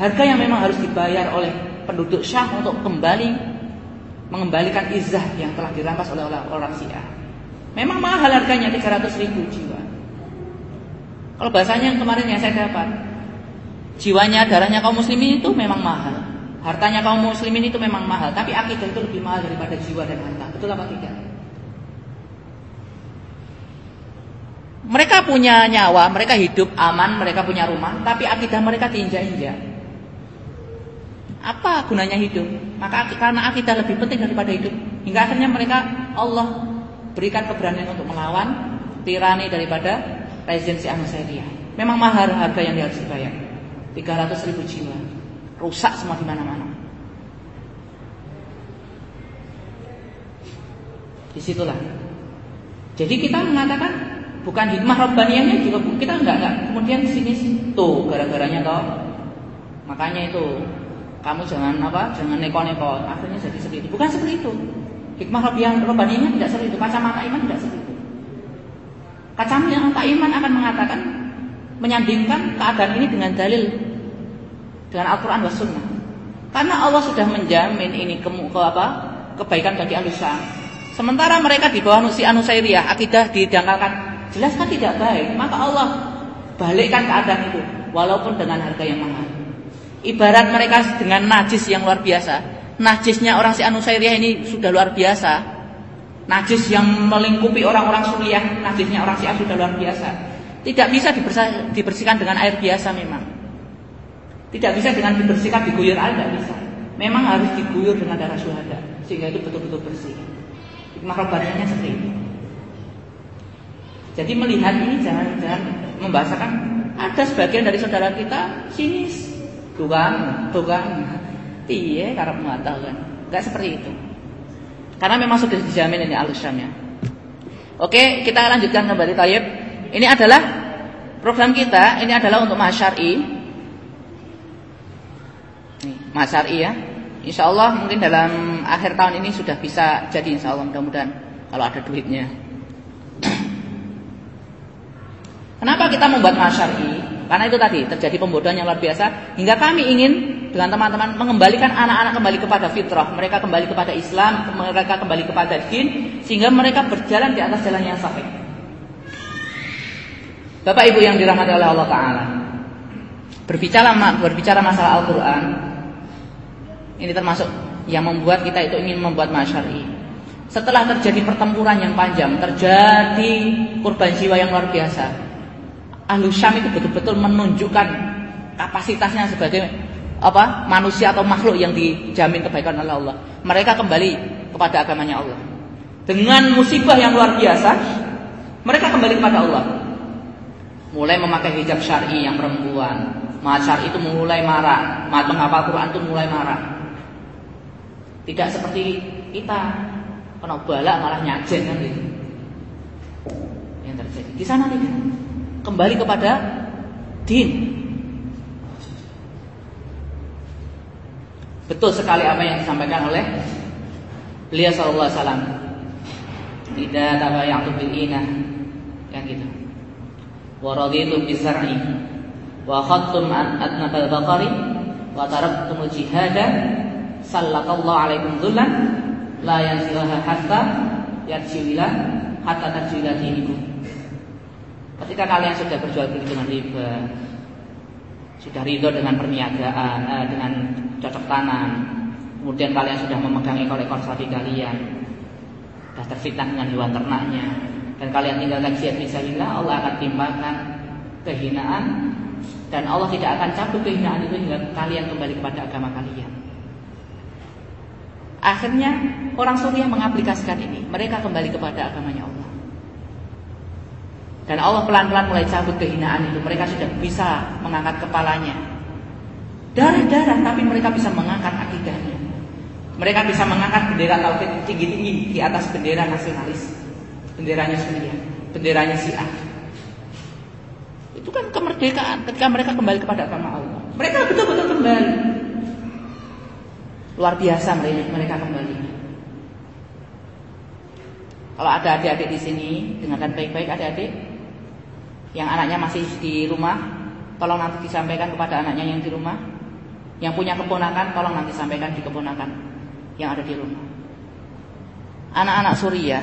Harga yang memang harus dibayar oleh penduduk Syam untuk kembali mengembalikan izah yang telah dirampas oleh orang Syiah. Memang mahal harganya 300 ribu jiwa. Kalau bahasanya yang kemarin yang saya dapat, jiwanya, darahnya kaum muslimin itu memang mahal. Hartanya kaum muslimin itu memang mahal, tapi akidah itu lebih mahal daripada jiwa dan harta. Betul apa tidak? Mereka punya nyawa, mereka hidup aman, mereka punya rumah, tapi akidah mereka diinjak-injak. Apa gunanya hidup? Maka karena akidah lebih penting daripada hidup, hingga akhirnya mereka Allah berikan keberanian untuk melawan tirani daripada rezim si Ahmadiyah. Memang mahal harga yang harus dibayar. 300 ribu jiwa. Rusak semua di mana-mana. Di situlah. Jadi kita mengatakan bukan hikmah robbaniyahnya juga kita enggak enggak. Kemudian sini tuh gara-garanya toh. Makanya itu kamu jangan apa jangan neko-neko. Akhirnya jadi seperti itu. Bukan seperti itu. Hikmah robbaniyahnya tidak seperti itu. Kacamata iman tidak seperti itu. Kacamata iman akan mengatakan menyandingkan keadaan ini dengan dalil dengan Al-Quran dan Sunnah karena Allah sudah menjamin ini ke, apa kebaikan bagi alusan sementara mereka di bawah nusi anusairiyah akidah didangkalkan Jelas kan tidak baik. Maka Allah balikkan keadaan itu walaupun dengan harga yang mahal. Ibarat mereka dengan najis yang luar biasa. Najisnya orang si Anusairiyah ini sudah luar biasa. Najis yang melingkupi orang-orang suriah, najisnya orang Syiah sudah luar biasa. Tidak bisa dibersihkan dengan air biasa memang. Tidak bisa dengan dibersihkan diguyur air tidak bisa. Memang harus diguyur dengan darah syuhada sehingga itu betul-betul bersih. Hikmah seperti itu. Jadi melihat ini jangan-jangan membahasakan ada sebagian dari saudara kita sinis, tukang, tukang, iya karena mengatakan, nggak seperti itu. Karena memang sudah dijamin ini alusannya. Oke, kita lanjutkan kembali Tayyib. Ini adalah program kita, ini adalah untuk masyari. Masyari ya. Insya Allah mungkin dalam akhir tahun ini sudah bisa jadi insya Allah mudah-mudahan kalau ada duitnya. Kenapa kita membuat masyari? Karena itu tadi terjadi pembodohan yang luar biasa hingga kami ingin dengan teman-teman mengembalikan anak-anak kembali kepada fitrah, mereka kembali kepada Islam, mereka kembali kepada din sehingga mereka berjalan di atas jalan yang sahih. Bapak Ibu yang dirahmati oleh Allah taala. Berbicara berbicara masalah Al-Qur'an ini termasuk yang membuat kita itu ingin membuat masyari. Setelah terjadi pertempuran yang panjang, terjadi korban jiwa yang luar biasa, Ahlu Syam itu betul-betul menunjukkan kapasitasnya sebagai apa manusia atau makhluk yang dijamin kebaikan oleh Allah. Mereka kembali kepada agamanya Allah. Dengan musibah yang luar biasa, mereka kembali kepada Allah. Mulai memakai hijab syar'i yang perempuan. Masyar itu mulai marah, menghafal Quran itu mulai marah. Tidak seperti kita kena balak malah nyajen kan gitu. Yang terjadi di sana tidak kembali kepada din. Betul sekali apa yang disampaikan oleh beliau sallallahu alaihi wasallam. Tidak tabayatu bil inah yang gitu. Wa raditu bizar'i wa khattum an adnabal baqari wa taraktumul jihada sallallahu alaikum dhullan la yanzilaha hatta hatta. Ketika kalian sudah berjual beli dengan riba, sudah ridho dengan perniagaan, eh, dengan cocok tanam, kemudian kalian sudah memegang ekor-ekor sapi kalian, sudah terfitnah dengan hewan ternaknya, dan kalian tinggalkan jihad fisabilillah, Allah akan timpakan kehinaan dan Allah tidak akan cabut kehinaan itu hingga kalian kembali kepada agama kalian. Akhirnya orang Suriah mengaplikasikan ini, mereka kembali kepada agamanya Allah. Dan Allah pelan-pelan mulai cabut kehinaan itu, mereka sudah bisa mengangkat kepalanya. Darah-darah tapi mereka bisa mengangkat akidahnya. Mereka bisa mengangkat bendera tauhid tinggi-tinggi di atas bendera nasionalis. Benderanya Suriah, benderanya Syiah. Itu kan kemerdekaan ketika mereka kembali kepada agama Allah. Mereka betul-betul kembali. Luar biasa mereka kembali. Kalau ada adik-adik di sini, dengarkan baik-baik adik-adik yang anaknya masih di rumah, tolong nanti disampaikan kepada anaknya yang di rumah. Yang punya keponakan, tolong nanti sampaikan di keponakan yang ada di rumah. Anak-anak Suriah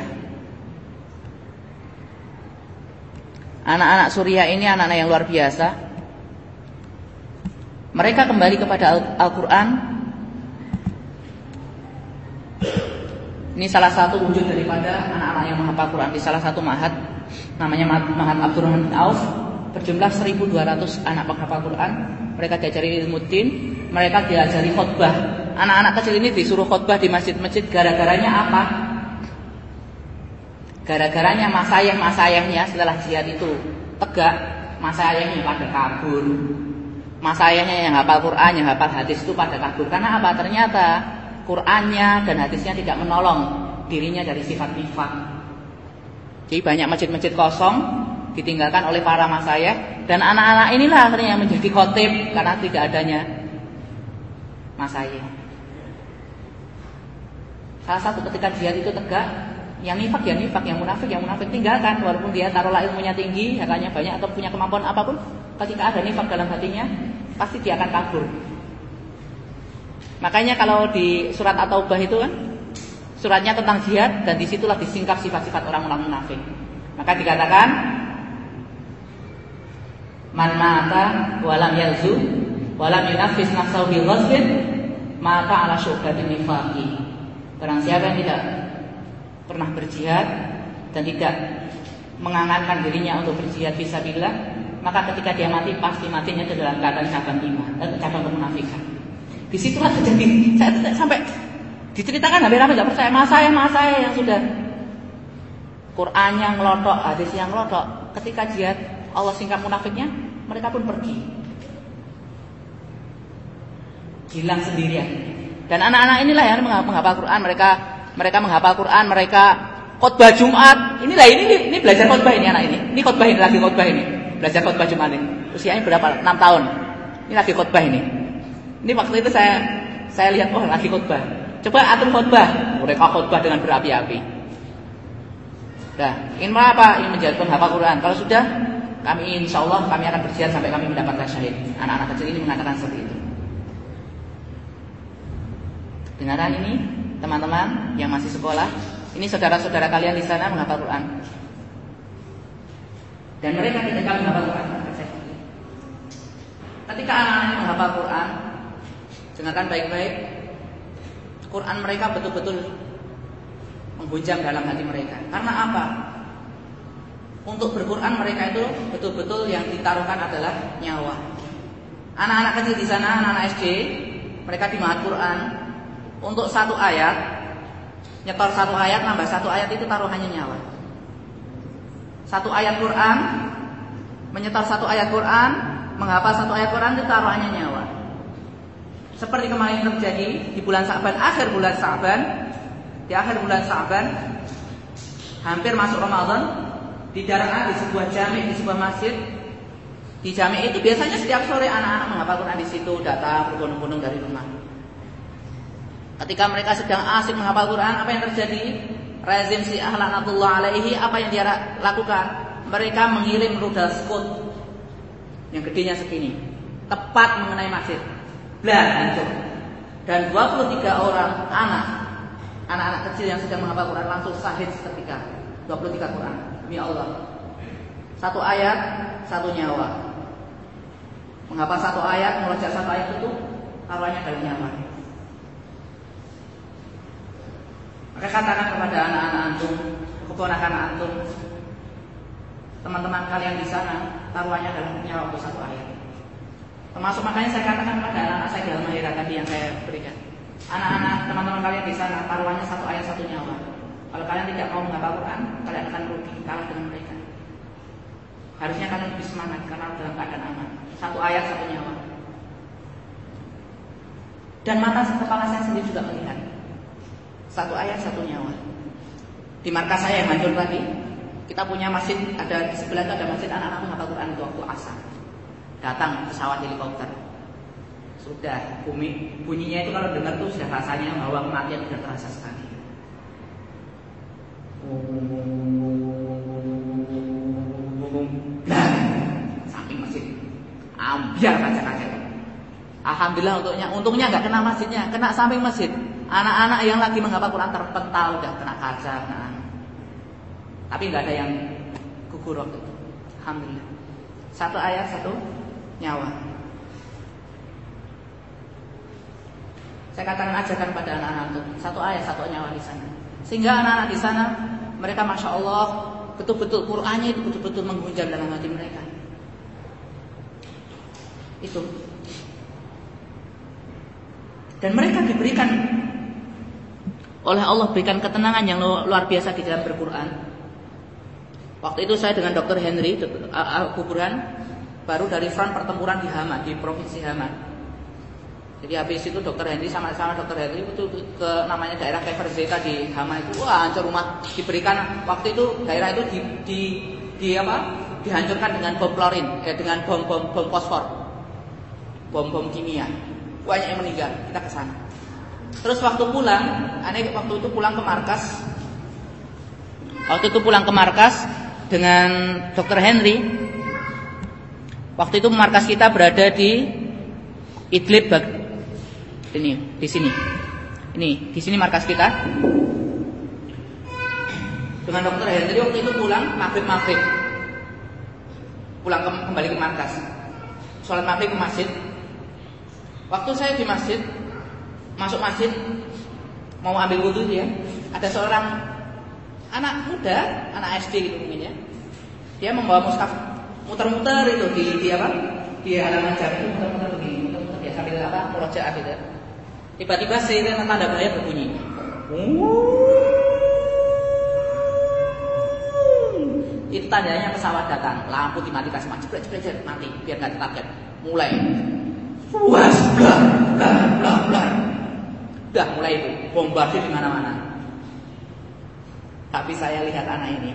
Anak-anak Suriah ini anak-anak yang luar biasa. Mereka kembali kepada Al-Quran. Ini salah satu wujud daripada anak-anak yang menghafal Quran di salah satu mahat namanya Mahat Abdurrahman bin Auf berjumlah 1200 anak penghafal Quran. Mereka diajari ilmu din, mereka diajari khutbah. Anak-anak kecil ini disuruh khutbah di masjid-masjid gara-garanya apa? Gara-garanya masayah-masayahnya setelah jihad itu tegak, masayahnya pada kabur. Masayahnya yang hafal Quran, yang hafal hadis itu pada kabur. Karena apa? Ternyata Qurannya dan hadisnya tidak menolong dirinya dari sifat nifak. Jadi banyak masjid-masjid kosong ditinggalkan oleh para masayah dan anak-anak inilah akhirnya menjadi khotib karena tidak adanya masayah. Salah satu ketika jihad itu tegak, yang nifak ya nifak, yang munafik yang munafik tinggalkan walaupun dia taruhlah ilmunya tinggi, hartanya banyak atau punya kemampuan apa pun, ketika ada nifak dalam hatinya, pasti dia akan kabur. Makanya kalau di surat At-Taubah itu kan suratnya tentang jihad dan di situlah disingkap sifat-sifat orang-orang munafik. Maka dikatakan man mata walam yalzu walam yunafis nafsahu bil maka ala syubatin nifaqi. Barang siapa yang tidak pernah berjihad dan tidak mengangankan dirinya untuk berjihad fisabilillah, maka ketika dia mati pasti matinya itu dalam keadaan cabang iman dan eh, cabang kemunafikan. Di situlah terjadi. Saya, saya sampai diceritakan hampir apa nggak percaya masa ya masa yang sudah Quran yang ngelotok, hadis yang ngelotok. Ketika jihad Allah singkap munafiknya, mereka pun pergi. Hilang sendirian. Dan anak-anak inilah yang menghafal Quran, mereka mereka menghafal Quran, mereka khutbah Jumat. Inilah ini, ini belajar khutbah ini anak ini. Ini khutbah ini lagi khutbah ini. Belajar khutbah Jumat ini. Usianya berapa? 6 tahun. Ini lagi khutbah ini. Ini waktu itu saya saya lihat oh lagi khutbah. Coba atur khutbah. Mereka khutbah dengan berapi-api. Nah, ingin apa? Ingin menjadi penghafal Quran. Kalau sudah, kami insya Allah kami akan berjihad sampai kami mendapatkan syahid. Anak-anak kecil ini mengatakan seperti itu. Dengaran ini teman-teman yang masih sekolah, ini saudara-saudara kalian di sana menghafal Quran. Dan mereka ketika menghafal Quran, ketika anak-anak menghafal Quran, dengarkan baik-baik, Quran mereka betul-betul menghujam dalam hati mereka. Karena apa? Untuk berquran mereka itu betul-betul yang ditaruhkan adalah nyawa. Anak-anak kecil di sana, anak-anak SD, mereka di Quran, untuk satu ayat nyetor satu ayat nambah satu ayat itu taruhannya nyawa. Satu ayat Quran menyetor satu ayat Quran, menghafal satu ayat Quran itu taruhannya nyawa. Seperti kemarin terjadi di bulan Sa'ban, akhir bulan Sa'ban, di akhir bulan Sa'ban hampir masuk Ramadan di daerah di sebuah jami di sebuah masjid di jami itu biasanya setiap sore anak-anak menghafal Quran di situ datang berbondong-bondong dari rumah Ketika mereka sedang asik menghafal Quran, apa yang terjadi? Rezim si ahlanatullah alaihi, apa yang dia lakukan? Mereka mengirim rudal skut yang gedenya segini, tepat mengenai masjid. Blah, hancur. Dan 23 orang anak, anak-anak kecil yang sedang menghafal Quran langsung sahid seketika. 23 Quran. Demi Allah. Satu ayat, satu nyawa. Menghafal satu ayat, melacak satu ayat itu taruhannya dari nyawa. Maka katakan kepada anak-anak antum, keponakan antum, teman-teman kalian di sana, taruhannya adalah nyawa untuk satu ayat. Termasuk makanya saya katakan pada anak-anak saya di Almahira tadi yang saya berikan. Anak-anak teman-teman kalian di sana taruhannya satu ayat satu nyawa. Kalau kalian tidak mau menghafal Quran, kalian akan rugi kalah dengan mereka. Harusnya kalian lebih semangat karena dalam keadaan aman. Satu ayat satu nyawa. Dan mata kepala saya sendiri juga melihat. Satu ayat satu nyawa. Di markas saya yang hancur tadi, kita punya masjid ada di sebelah itu ada masjid anak-anak menghafal Quran itu waktu asar. Datang pesawat helikopter. Sudah bumi bunyinya itu kalau dengar tuh sudah rasanya bahwa kematian sudah terasa sekali. Nah, samping masjid. Ambiar kaca-kaca. Alhamdulillah untuknya, untungnya nggak kena masjidnya, kena samping masjid. Anak-anak yang lagi menghafal Quran terpental udah kena kaca, kena. Tapi nggak ada yang gugur waktu itu. Alhamdulillah. Satu ayat satu nyawa. Saya katakan ajarkan pada anak-anak itu satu ayat satu nyawa di sana. Sehingga anak-anak di sana mereka masya Allah betul-betul Qur'annya itu betul-betul menghujam dalam hati mereka. Itu. Dan mereka diberikan oleh Allah berikan ketenangan yang luar biasa di dalam berquran. Waktu itu saya dengan Dr. Henry Al Burhan baru dari front pertempuran di Hama di provinsi Hama. Jadi habis itu Dr. Henry sama-sama Dr. Henry itu ke namanya daerah Zeta di Hama itu wah hancur rumah diberikan waktu itu daerah itu di, di, di apa dihancurkan dengan bom klorin eh, dengan bom bom bom fosfor bom bom kimia banyak yang meninggal kita ke sana terus waktu pulang aneh waktu itu pulang ke markas waktu itu pulang ke markas dengan Dr. Henry waktu itu markas kita berada di Idlib ini di sini. Ini di sini markas kita. Dengan dokter Hendri waktu itu pulang maghrib maghrib, pulang ke, kembali ke markas. Sholat maghrib ke masjid. Waktu saya di masjid, masuk masjid, mau ambil wudhu dia, ada seorang anak muda, anak SD gitu mungkin ya. Dia membawa mushaf muter-muter itu di, di apa? Di halaman jam itu muter-muter begini, muter-muter ya sambil apa? Murojaah gitu. Tiba-tiba siren tanda bahaya berbunyi. Itu tandanya pesawat datang, lampu dimatikan semua, jepret jepret mati, biar nggak tertarget. Mulai, puas, blah, blah, blah, blah. Udah mulai itu, bombardir di mana-mana. Tapi saya lihat anak ini,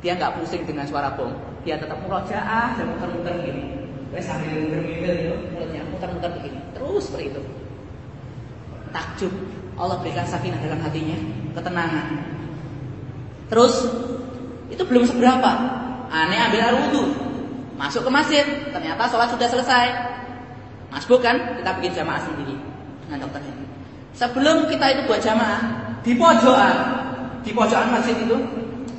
dia nggak pusing dengan suara bom, dia tetap murojaah dan muter-muter gini. Wes sambil bermimpi itu mulutnya muter-muter begini, terus seperti itu. Takjub, Allah berikan sakinah dalam hatinya, ketenangan. Terus itu belum seberapa. Aneh ambil air masuk ke masjid, ternyata sholat sudah selesai. Masbuk kan, kita bikin jamaah sendiri dengan dokternya. Sebelum kita itu buat jamaah, di pojokan, di pojokan masjid itu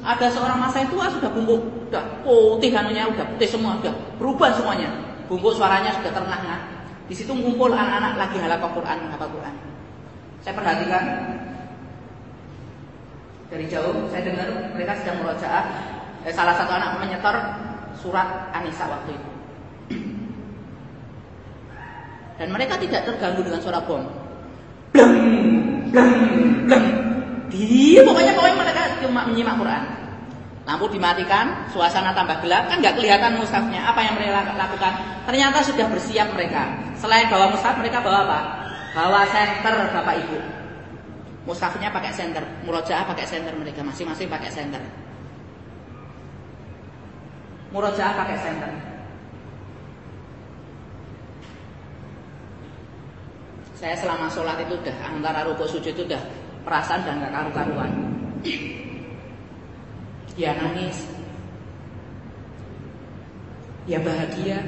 ada seorang masa tua sudah bungkuk, sudah putih anunya, sudah putih semua, sudah berubah semuanya. Bungkuk suaranya sudah terengah Di situ ngumpul anak-anak lagi halaqah Quran, hafal Quran. Saya perhatikan dari jauh, saya dengar mereka sedang merojaah. Eh, salah satu anak menyetor surat Anisa waktu itu. Dan mereka tidak terganggu dengan suara bom. Bleng, bleng, bleng. Di pokoknya pokoknya mereka cuma menyimak Quran. Lampu dimatikan, suasana tambah gelap, kan nggak kelihatan mushafnya. Apa yang mereka lakukan? Ternyata sudah bersiap mereka. Selain bawa mushaf, mereka bawa apa? Bawa senter Bapak Ibu. Mushafnya pakai senter, murojaah pakai senter mereka, masing-masing pakai senter. Murojaah pakai senter. Saya selama sholat itu udah antara rukuk sujud itu udah perasaan dan gak karu-karuan. Ya nangis. Ya bahagia.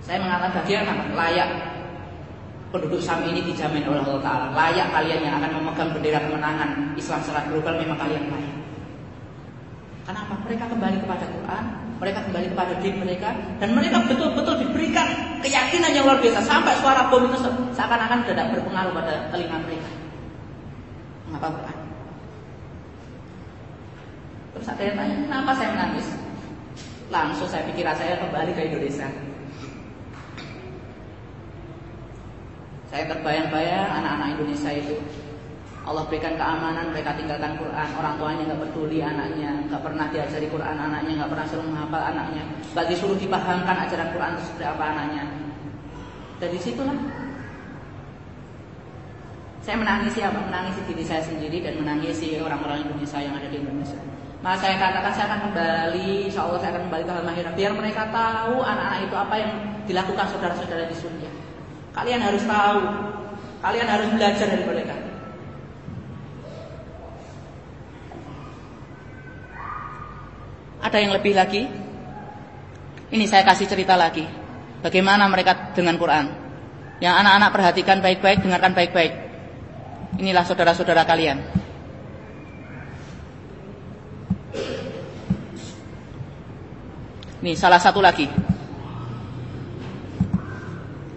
Saya mengatakan bahagia karena layak penduduk Sam ini dijamin oleh Allah Ta'ala Layak kalian yang akan memegang bendera kemenangan Islam secara global memang kalian layak Kenapa? Mereka kembali kepada Quran Mereka kembali kepada din mereka Dan mereka betul-betul diberikan keyakinan yang luar biasa Sampai suara bom itu seakan-akan tidak berpengaruh pada telinga mereka Mengapa Quran? Terus ada tanya, kenapa saya menangis? langsung saya pikiran saya kembali ke Indonesia. Saya terbayang-bayang anak-anak Indonesia itu Allah berikan keamanan, mereka tinggalkan Quran, orang tuanya nggak peduli anaknya, nggak pernah diajari Quran anaknya, nggak pernah suruh menghafal anaknya, nggak disuruh dipahamkan ajaran Quran itu seperti apa anaknya. Dari situlah saya menangisi apa? Menangisi diri saya sendiri dan menangisi orang-orang Indonesia yang ada di Indonesia. Maka saya katakan saya akan kembali, insya Allah saya akan kembali ke Halmahira biar mereka tahu anak-anak itu apa yang dilakukan saudara-saudara di Suriah. Kalian harus tahu. Kalian harus belajar dari mereka. Ada yang lebih lagi? Ini saya kasih cerita lagi. Bagaimana mereka dengan Quran. Yang anak-anak perhatikan baik-baik, dengarkan baik-baik. Inilah saudara-saudara kalian. Ini salah satu lagi.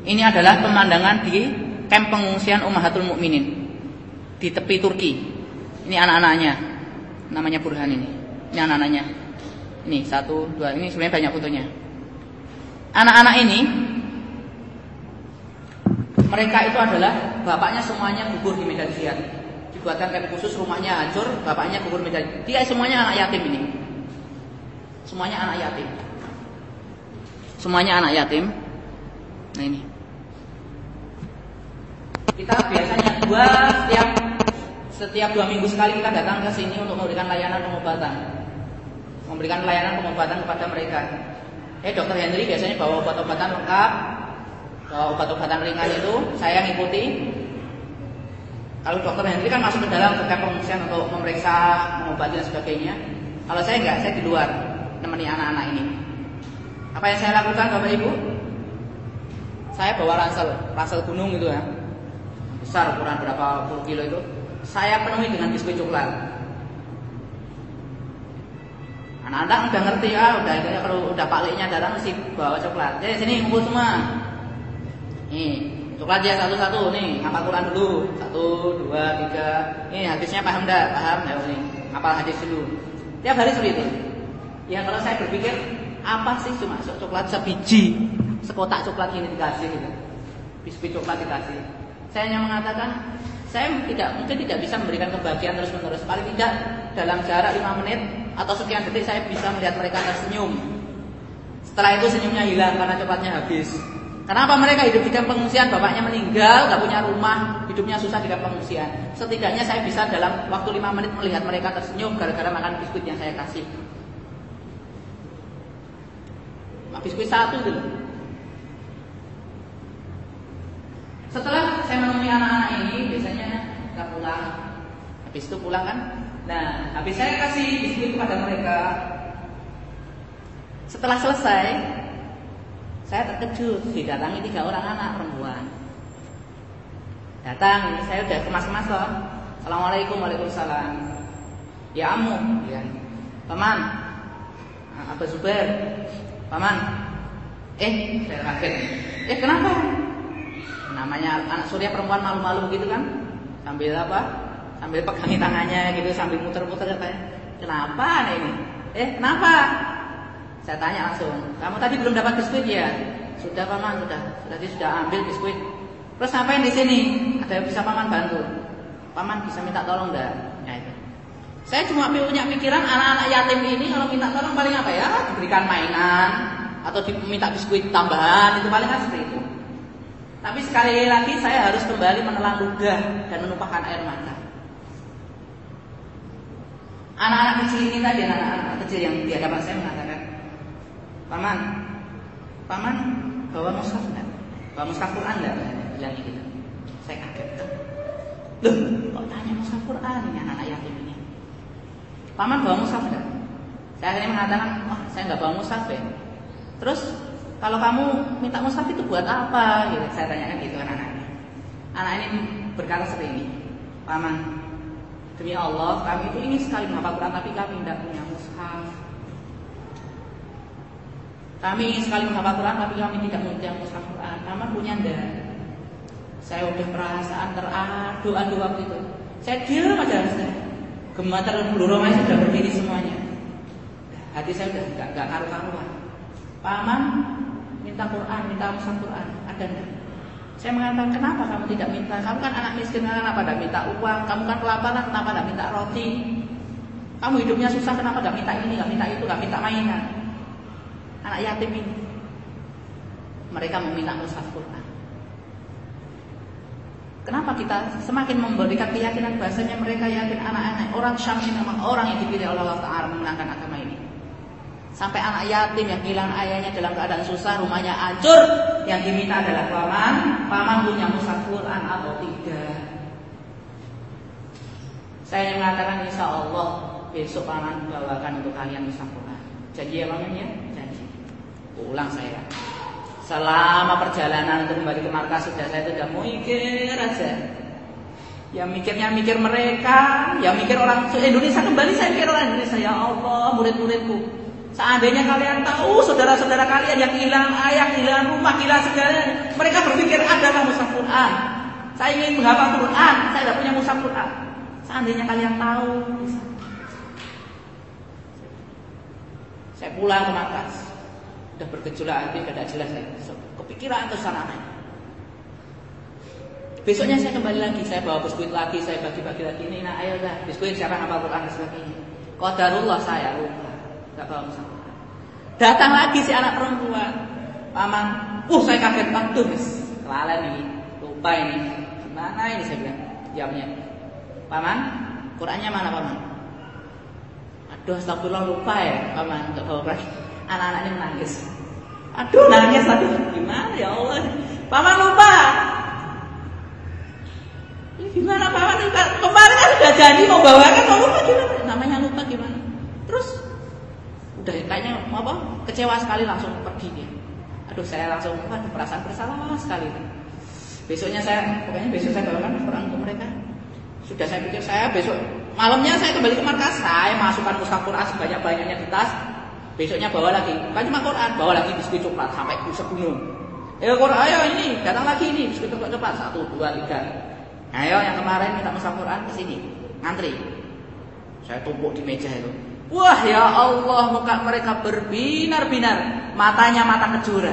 Ini adalah pemandangan di kamp pengungsian Ummahatul Mukminin di tepi Turki. Ini anak-anaknya, namanya Burhan ini. Ini anak-anaknya. Ini satu, dua, ini sebenarnya banyak fotonya. Anak-anak ini, mereka itu adalah bapaknya semuanya gugur di medan jihad. Dibuatkan kamp khusus, rumahnya hancur, bapaknya gugur medan. Dia semuanya anak yatim ini. Semuanya anak yatim. Semuanya anak yatim. Nah ini. Kita biasanya dua setiap setiap dua minggu sekali kita datang ke sini untuk memberikan layanan pengobatan, memberikan layanan pengobatan kepada mereka. Eh dokter Henry biasanya bawa obat-obatan lengkap, bawa obat-obatan ringan itu saya ngikuti. Kalau dokter Henry kan masuk ke dalam ke pengungsian untuk memeriksa, mengobati dan sebagainya. Kalau saya enggak, saya di luar nemeni anak-anak ini. Apa yang saya lakukan Bapak Ibu? Saya bawa ransel, ransel gunung itu ya besar ukuran berapa puluh kilo itu saya penuhi dengan biskuit coklat anak-anak udah ngerti ya udah akhirnya kalau udah pakliknya datang mesti bawa coklat. Jadi sini ngumpul semua. Nih coklat dia satu-satu nih ngapal Quran dulu. Satu dua tiga. Ini hadisnya paham enggak paham ya ini. Ngapal hadis dulu. Tiap hari seperti itu. Ya kalau saya berpikir apa sih cuma coklat sebiji sekotak coklat ini dikasih gitu? Biskuit coklat dikasih. Saya hanya mengatakan saya tidak mungkin tidak bisa memberikan kebahagiaan terus menerus. Paling tidak dalam jarak 5 menit atau sekian detik saya bisa melihat mereka tersenyum. Setelah itu senyumnya hilang karena coklatnya habis. Kenapa mereka hidup di kamp pengungsian? Bapaknya meninggal, gak punya rumah, hidupnya susah di kamp pengungsian. Setidaknya saya bisa dalam waktu 5 menit melihat mereka tersenyum gara-gara makan biskuit yang saya kasih. Biskuit satu dulu. Setelah saya menemui anak-anak ini, biasanya kita pulang. Habis itu pulang kan? Nah, habis saya kasih biskuit kepada mereka. Setelah selesai, saya terkejut didatangi tiga orang anak perempuan. Datang, saya udah kemas-kemas loh. Assalamualaikum, waalaikumsalam. Ya amu, ya. Paman, Abu Zubair, paman. Eh, saya kaget. Eh, kenapa? Namanya anak surya perempuan malu-malu gitu kan? Sambil apa? Sambil pegangi tangannya gitu sambil muter-muter katanya. Kenapa nih ini? Eh kenapa? Saya tanya langsung kamu tadi belum dapat biskuit ya? Sudah paman sudah. Sudah sudah ambil biskuit. Terus sampai di sini? Ada yang bisa paman bantu. Paman bisa minta tolong enggak ya itu. Saya cuma punya pikiran anak-anak yatim ini kalau minta tolong paling apa ya? Diberikan mainan atau diminta biskuit tambahan itu paling kan seperti itu tapi sekali lagi saya harus kembali menelan ludah dan menumpahkan air mata. Anak-anak kecil ini tadi, anak-anak kecil yang di hadapan saya mengatakan, Paman, Paman bawa mushaf? Bawa mushaf Quran enggak? Bilang gitu. Saya kaget. Loh, kok tanya mushaf Quran ini anak-anak yatim ini? Paman bawa mushaf enggak? Saya akhirnya mengatakan, oh saya enggak bawa mushaf ya. Terus kalau kamu minta mushaf itu buat apa? Gitu. Saya tanyakan gitu anak-anaknya. Anak ini berkata seperti ini, Paman, demi Allah kami itu ingin sekali menghafal Quran tapi kami tidak punya mushaf. Kami ingin sekali menghafal Quran tapi kami tidak punya mushaf Quran. Paman punya enggak? Saya udah perasaan teradu-adu waktu itu. Saya diam aja saya. Gemetar bulu romanya sudah berdiri semuanya. hati saya udah nggak nggak karu-karuan. Paman minta Quran, minta musaf Quran, ada enggak? Saya mengatakan kenapa kamu tidak minta? Kamu kan anak miskin, kenapa tidak minta uang? Kamu kan kelaparan, kenapa tidak minta roti? Kamu hidupnya susah, kenapa tidak minta ini, nggak minta itu, nggak minta mainan? Anak yatim ini, mereka meminta musaf Quran. Kenapa kita semakin memberikan keyakinan bahasanya mereka yakin anak-anak orang Syam ini memang orang yang dipilih oleh Allah Taala memenangkan agama ini. Sampai anak yatim yang kehilangan ayahnya dalam keadaan susah, rumahnya hancur, yang diminta adalah paman, paman punya mushaf Quran atau tidak. Saya mengatakan insya Allah besok paman bawakan untuk kalian mushaf Quran. Janji ya paman ya? Janji. Ulang saya. Selama perjalanan untuk kembali ke markas sudah saya tidak mau mikir aja. Yang mikirnya mikir mereka, yang mikir orang Indonesia kembali saya mikir orang Indonesia. Ya Allah, murid-muridku. Seandainya kalian tahu saudara-saudara kalian yang hilang ayah, hilang rumah, hilang segala, mereka berpikir adalah mushaf Quran. Saya ingin menghafal Quran, saya tidak punya mushaf Quran. Seandainya kalian tahu, saya pulang ke markas. Udah bergejolak hati tidak jelas saya kepikiran terus sana besoknya saya kembali lagi. Saya bawa biskuit lagi saya bagi-bagi lagi. Ini nah ayo dah biskuit siapa hafal Quran dan sebagainya qadarullah saya lupa nggak bawa musafir datang lagi si anak perempuan paman uh saya kaget waktu mis kelalen ini lupa ini gimana ini saya bilang jawabnya paman Qurannya mana paman aduh astagfirullah lupa ya paman nggak bawa Quran anak-anaknya menangis. Aduh nangis aduh gimana ya Allah. Paman lupa. Ini gimana paman lupa? Kemarin kan sudah jadi mau bawakan mau lupa gimana? Namanya lupa gimana? Terus udah kayaknya apa? Kecewa sekali langsung pergi dia. Aduh saya langsung ada perasaan bersalah sekali. Besoknya saya pokoknya besok saya bawakan Quran untuk mereka. Sudah saya pikir saya besok malamnya saya kembali ke markas saya masukkan mushaf Quran sebanyak-banyaknya di tas Besoknya bawa lagi, kan cuma Quran, bawa lagi biskuit coklat sampai segunung. Ya Quran, ayo ini, datang lagi ini biskuit coklat coklat satu, dua, tiga. Ayo yang kemarin minta mushaf Quran ke sini, ngantri. Saya tumpuk di meja itu. Wah ya Allah, muka mereka berbinar-binar, matanya mata kejora.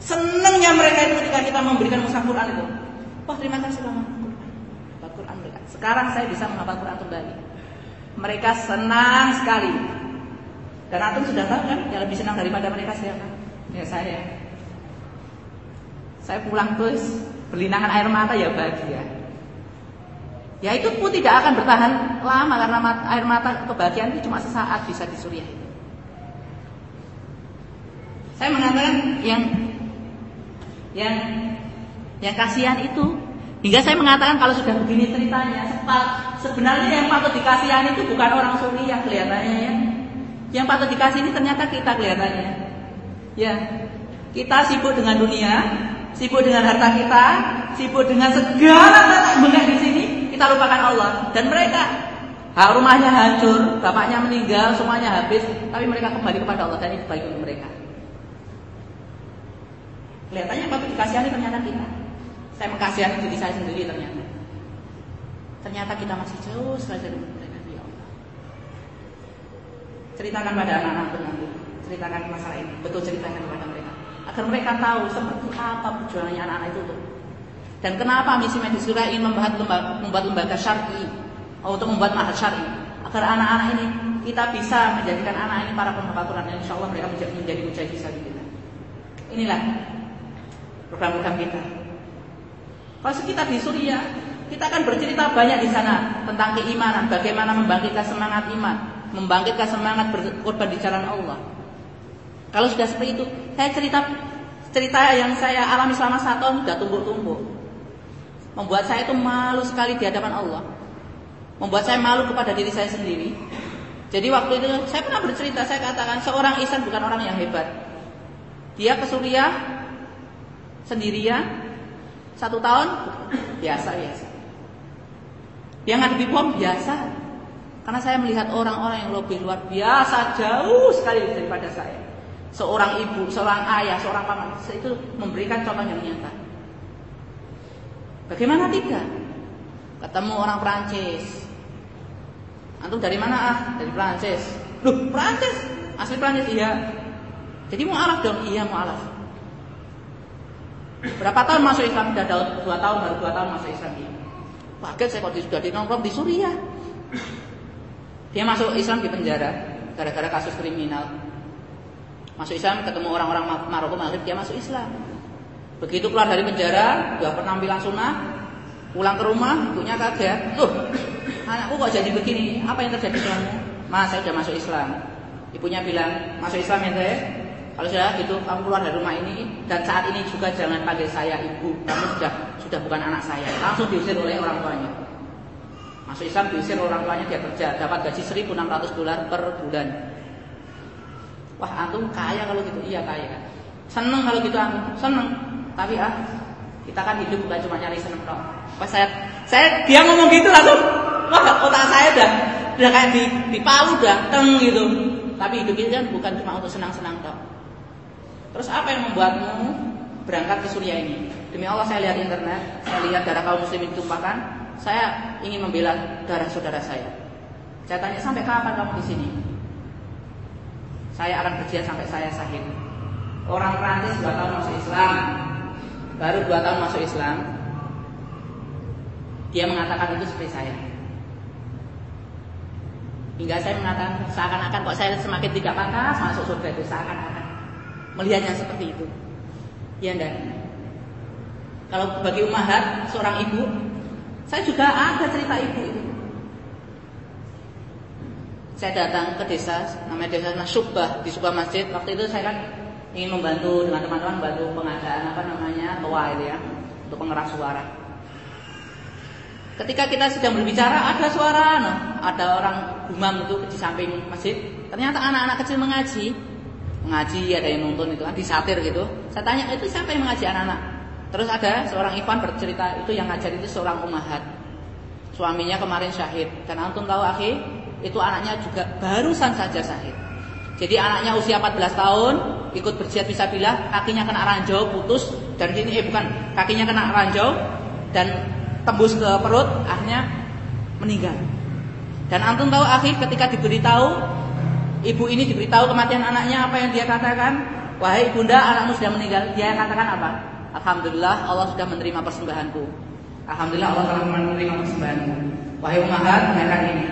Senengnya mereka itu ketika kita memberikan mushaf Quran itu. Wah terima kasih Bapak Quran mereka. Sekarang saya bisa menghafal Quran kembali. Mereka senang sekali dan antum sudah tahu kan yang lebih senang daripada mereka siapa? Ya saya. Saya pulang terus berlinangan air mata ya bahagia. Ya itu pun tidak akan bertahan lama karena air mata kebahagiaan itu cuma sesaat bisa di Suriah itu. Saya mengatakan yang yang yang kasihan itu hingga saya mengatakan kalau sudah begini ceritanya sebenarnya yang patut dikasihan itu bukan orang Suriah kelihatannya ya yang patut dikasih ini ternyata kita kelihatannya. Ya, kita sibuk dengan dunia, sibuk dengan harta kita, sibuk dengan segala bengkak di sini, kita lupakan Allah. Dan mereka, rumahnya hancur, bapaknya meninggal, semuanya habis, tapi mereka kembali kepada Allah dan itu baik untuk mereka. Kelihatannya patut dikasihani ternyata kita. Saya mengkasihani diri saya sendiri ternyata. Ternyata kita masih jauh sekali dari ceritakan pada anak-anak nanti ceritakan masalah ini betul ceritakan kepada mereka agar mereka tahu seperti apa perjuangannya anak-anak itu tuh. Dan kenapa misi medis surah ingin membuat lembaga, membuat lembaga syar'i? Untuk membuat mahal syar'i. Agar anak-anak ini kita bisa menjadikan anak ini para penghafal Quran dan insya Allah mereka menjadi, menjadi mujahid kita inilah program-program kita. Kalau kita di Suriah kita akan bercerita banyak di sana tentang keimanan, bagaimana membangkitkan semangat iman, membangkitkan semangat berkorban di jalan Allah. Kalau sudah seperti itu, saya cerita cerita yang saya alami selama satu tahun sudah tumpuk-tumpuk. Membuat saya itu malu sekali di hadapan Allah. Membuat saya malu kepada diri saya sendiri. Jadi waktu itu saya pernah bercerita, saya katakan seorang Ihsan bukan orang yang hebat. Dia ke Suriah sendirian satu tahun biasa biasa. Dia ngadepi bom biasa, karena saya melihat orang-orang yang lebih luar biasa jauh sekali daripada saya. Seorang ibu, seorang ayah, seorang paman itu memberikan contoh yang nyata. Bagaimana tidak? Ketemu orang Perancis. Antum dari mana ah? Dari Perancis. Loh, Perancis? Asli Prancis iya. Jadi mau alaf dong, iya mau alaf. Berapa tahun masuk Islam? Sudah dua tahun, baru dua tahun masuk Islam. Kaget saya kok sudah di nongkrong di Suriah. Dia masuk Islam di penjara gara-gara kasus kriminal. Masuk Islam ketemu orang-orang Maroko Maghrib dia masuk Islam. Begitu keluar dari penjara, dia penampilan sunnah, pulang ke rumah, ibunya kaget. Loh, anakku kok jadi begini? Apa yang terjadi denganmu? Mas, saya sudah masuk Islam. Ibunya bilang, masuk Islam ya teh? Kalau sudah gitu, kamu keluar dari rumah ini dan saat ini juga jangan panggil saya ibu. Kamu sudah sudah bukan anak saya. Langsung diusir oleh orang tuanya. Masuk Islam diusir orang tuanya dia kerja, dapat gaji 1.600 dolar per bulan. Wah antum kaya kalau gitu, iya kaya. Seneng kalau gitu antum, seneng. Tapi ah, kita kan hidup bukan cuma nyari seneng dong. Pas saya, saya dia ngomong gitu langsung, wah otak saya udah udah kayak di, dipalu udah teng gitu. Tapi hidup ini kan bukan cuma untuk senang-senang dong. Terus apa yang membuatmu berangkat ke Suriah ini? Demi Allah saya lihat internet, saya lihat darah kaum muslimin ditumpahkan, saya ingin membela darah saudara saya. Saya tanya sampai kapan kamu di sini? Saya akan berjihad sampai saya sahid. Orang Prancis dua tahun masuk Islam, baru dua tahun masuk Islam. Dia mengatakan itu seperti saya. Hingga saya mengatakan seakan-akan kok saya semakin tidak pantas masuk surga itu seakan-akan melihatnya seperti itu. Ya enggak? Kalau bagi umahat seorang ibu, saya juga ada cerita ibu itu. Saya datang ke desa, namanya desa Subah di sebuah masjid. Waktu itu saya kan ingin membantu dengan teman-teman bantu pengadaan apa namanya toa itu ya untuk pengeras suara. Ketika kita sedang berbicara ada suara, nah, ada orang gumam itu di samping masjid. Ternyata anak-anak kecil mengaji, mengaji ada yang nonton itu kan disatir gitu. Saya tanya itu siapa yang mengaji anak-anak? Terus ada seorang Ivan bercerita itu yang ngajar itu seorang umahat. Suaminya kemarin syahid. Dan antum tahu akhi, itu anaknya juga barusan saja syahid. Jadi anaknya usia 14 tahun, ikut berjihad bisa bilang kakinya kena ranjau putus dan gini eh bukan, kakinya kena ranjau dan tembus ke perut, akhirnya meninggal. Dan antum tahu akhi ketika diberitahu ibu ini diberitahu kematian anaknya apa yang dia katakan? Wahai ibunda, anakmu sudah meninggal. Dia katakan apa? Alhamdulillah Allah sudah menerima persembahanku. Alhamdulillah Allah telah menerima persembahanku. Wahai umahat, dengarkan ini.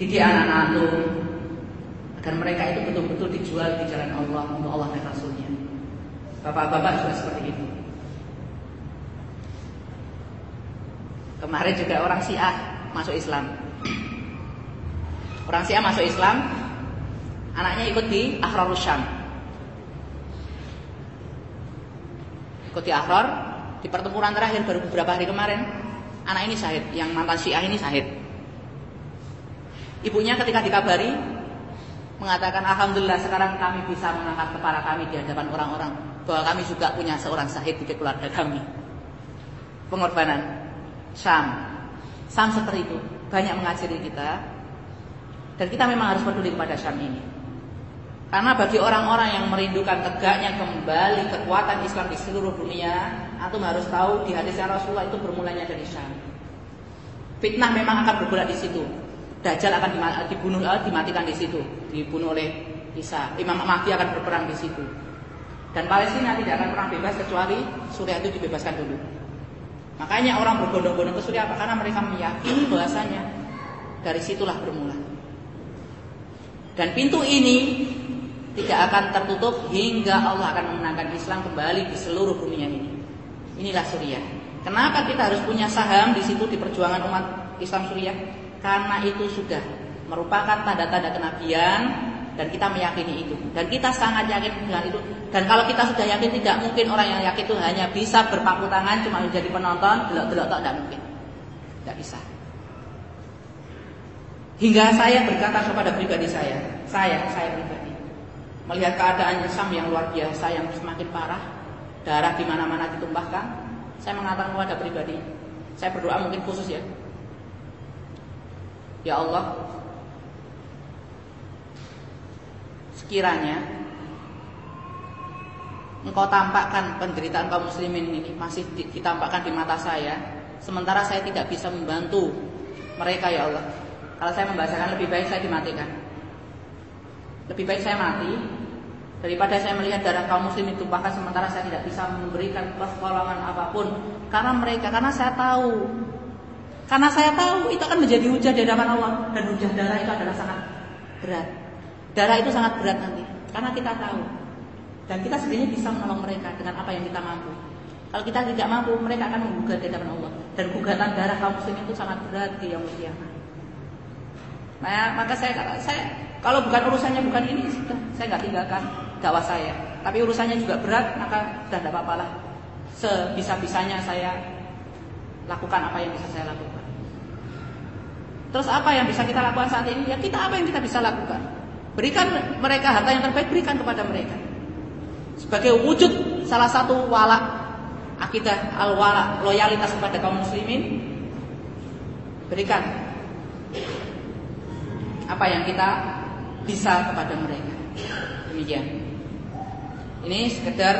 Didik anak-anak agar mereka itu betul-betul dijual di jalan Allah untuk Allah dan Rasulnya. Bapak-bapak juga seperti itu. Kemarin juga orang Syiah masuk Islam. Orang Syiah masuk Islam, anaknya ikut di Ahrarus Syam. Ikut di Ahrar, di pertempuran terakhir baru beberapa hari kemarin, anak ini syahid, yang mantan Syiah ini syahid. Ibunya ketika dikabari mengatakan alhamdulillah sekarang kami bisa mengangkat kepala kami di hadapan orang-orang bahwa kami juga punya seorang syahid di keluarga kami. Pengorbanan Sam. Sam seperti itu, banyak mengajari kita dan kita memang harus peduli kepada Syam ini. Karena bagi orang-orang yang merindukan tegaknya kembali kekuatan Islam di seluruh dunia, antum harus tahu di hadisnya Rasulullah itu bermulanya dari Syam. Fitnah memang akan bergulat di situ. Dajjal akan dibunuh, eh, dimatikan di situ, dibunuh oleh Isa. Imam Mahdi akan berperang di situ. Dan Palestina tidak akan pernah bebas kecuali Suriah itu dibebaskan dulu. Makanya orang berbondong-bondong ke Suriah apa? Karena mereka meyakini bahasanya dari situlah bermula. Dan pintu ini tidak akan tertutup hingga Allah akan memenangkan Islam kembali di seluruh dunia ini. Inilah Suriah. Kenapa kita harus punya saham di situ di perjuangan umat Islam Suriah? Karena itu sudah merupakan tanda-tanda kenabian dan kita meyakini itu. Dan kita sangat yakin dengan itu. Dan kalau kita sudah yakin tidak mungkin orang yang yakin itu hanya bisa berpaku tangan cuma menjadi penonton, delok-delok tak tidak mungkin. Tidak bisa. Hingga saya berkata kepada pribadi saya, saya, saya pribadi, melihat keadaan Sam yang luar biasa yang semakin parah, darah di mana-mana ditumpahkan, saya mengatakan kepada pribadi, saya berdoa mungkin khusus ya. Ya Allah, sekiranya Engkau tampakkan penderitaan kaum muslimin ini masih ditampakkan di mata saya, sementara saya tidak bisa membantu mereka ya Allah. Kalau saya membahasakan lebih baik saya dimatikan. Lebih baik saya mati daripada saya melihat darah kaum muslimin tumpahkan sementara saya tidak bisa memberikan pertolongan apa pun karena mereka karena saya tahu karena saya tahu itu akan menjadi hujah di hadapan Allah dan hujah darah itu adalah sangat berat. Darah itu sangat berat nanti karena kita tahu dan kita sebenarnya bisa menolong mereka dengan apa yang kita mampu. Kalau kita tidak mampu, mereka akan menggugat di hadapan Allah dan gugatan darah kaum muslimin itu sangat berat di yang kiamat. Nah, maka saya kata, saya kalau bukan urusannya bukan ini sudah saya nggak tinggalkan dakwah saya. Tapi urusannya juga berat, maka sudah tidak apa-apa lah. Sebisa-bisanya saya lakukan apa yang bisa saya lakukan. Terus apa yang bisa kita lakukan saat ini? Ya kita apa yang kita bisa lakukan. Berikan mereka harta yang terbaik, berikan kepada mereka. Sebagai wujud salah satu wala akidah al-wala, loyalitas kepada kaum muslimin, berikan apa yang kita bisa kepada mereka. Demikian. Ini sekedar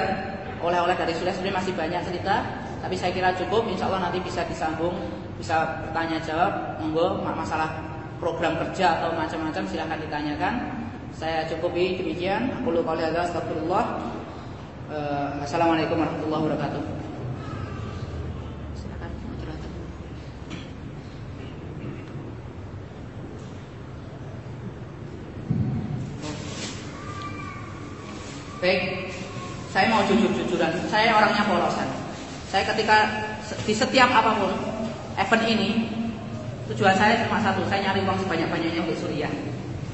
oleh-oleh dari sudah sebenarnya masih banyak cerita, tapi saya kira cukup. Insya Allah nanti bisa disambung, bisa bertanya jawab. Monggo masalah program kerja atau macam-macam silahkan ditanyakan. Saya cukupi demikian. Aku lupa hadza astagfirullah. Uh, Assalamualaikum warahmatullahi wabarakatuh. Baik, saya mau jujur-jujuran. Saya orangnya polosan. Saya ketika di setiap apa pun event ini tujuan saya cuma satu, saya nyari uang sebanyak-banyaknya untuk Suriah.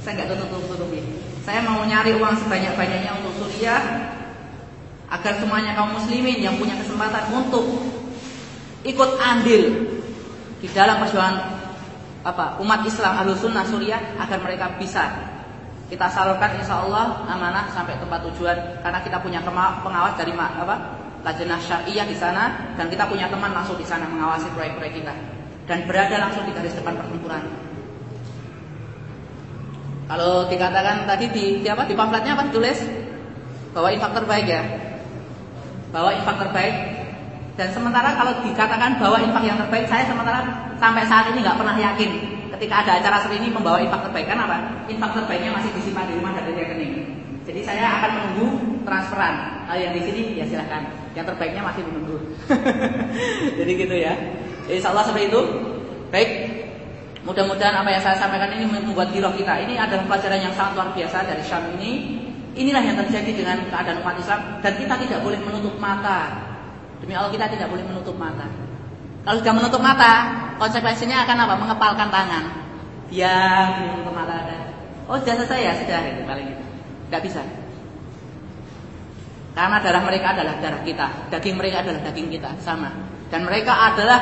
Saya nggak tutup-tutupi. Saya mau nyari uang sebanyak-banyaknya untuk Suriah agar semuanya kaum muslimin yang punya kesempatan untuk ikut andil di dalam perjuangan apa umat Islam Ahlus Sunnah Suriah agar mereka bisa kita salurkan insya Allah amanah sampai tempat tujuan karena kita punya pengawas dari apa lajnah syariah di sana dan kita punya teman langsung di sana mengawasi proyek-proyek kita dan berada langsung di garis depan pertempuran. Kalau dikatakan tadi di, di apa di pamfletnya apa ditulis bahwa infak terbaik ya, bahwa infak terbaik dan sementara kalau dikatakan bahwa infak yang terbaik saya sementara sampai saat ini nggak pernah yakin ketika ada acara seperti ini membawa infak terbaik kan apa? Infak terbaiknya masih disimpan di rumah dari rekening. Jadi saya akan menunggu transferan. Kalau yang di sini ya silahkan. Yang terbaiknya masih menunggu. Jadi gitu ya. Insya Allah seperti itu. Baik. Mudah-mudahan apa yang saya sampaikan ini membuat giroh kita. Ini adalah pelajaran yang sangat luar biasa dari Syam ini. Inilah yang terjadi dengan keadaan umat Islam dan kita tidak boleh menutup mata. Demi Allah kita tidak boleh menutup mata. Kalau sudah menutup mata, konsekuensinya akan apa? Mengepalkan tangan. Diam, menutup mata. Oh sudah selesai ya, sudah itu paling itu. Tidak bisa. Karena darah mereka adalah darah kita, daging mereka adalah daging kita, sama. Dan mereka adalah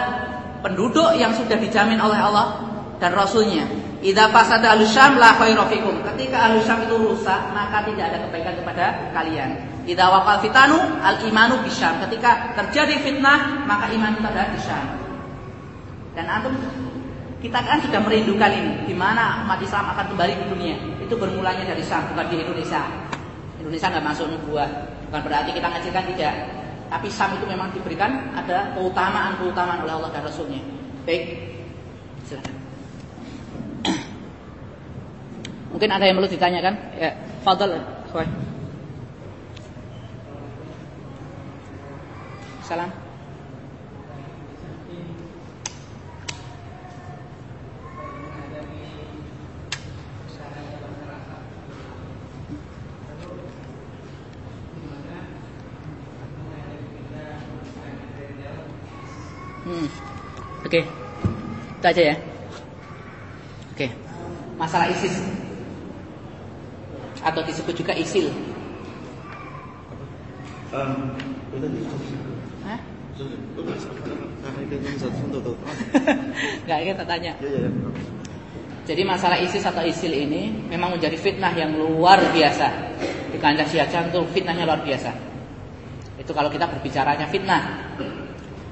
penduduk yang sudah dijamin oleh Allah dan Rasulnya. Idza fasada al-syam la khairu fikum. Ketika al-syam itu rusak, maka tidak ada kebaikan kepada kalian. Idza waqal fitanu al-imanu bisyam. Ketika terjadi fitnah, maka iman kita ada di Syam. Dan antum kita kan sudah merindukan ini, di mana umat Islam akan kembali ke dunia. Itu bermulanya dari Syam, bukan di Indonesia. Indonesia nggak masuk nubuah, bukan berarti kita ngecilkan tidak. Tapi Syam itu memang diberikan ada keutamaan-keutamaan oleh Allah dan Rasulnya. Baik, silakan. Mungkin ada yang perlu ditanyakan? Ya, Fadal. Salam. Hmm. Oke. Okay. Itu aja ya. Oke. Okay. Masalah ISIS atau disebut juga ISIL. Um, Hah? Enggak, kita tanya. Jadi masalah ISIS atau ISIL ini memang menjadi fitnah yang luar biasa. Di kancah Syiah itu fitnahnya luar biasa. Itu kalau kita berbicaranya fitnah.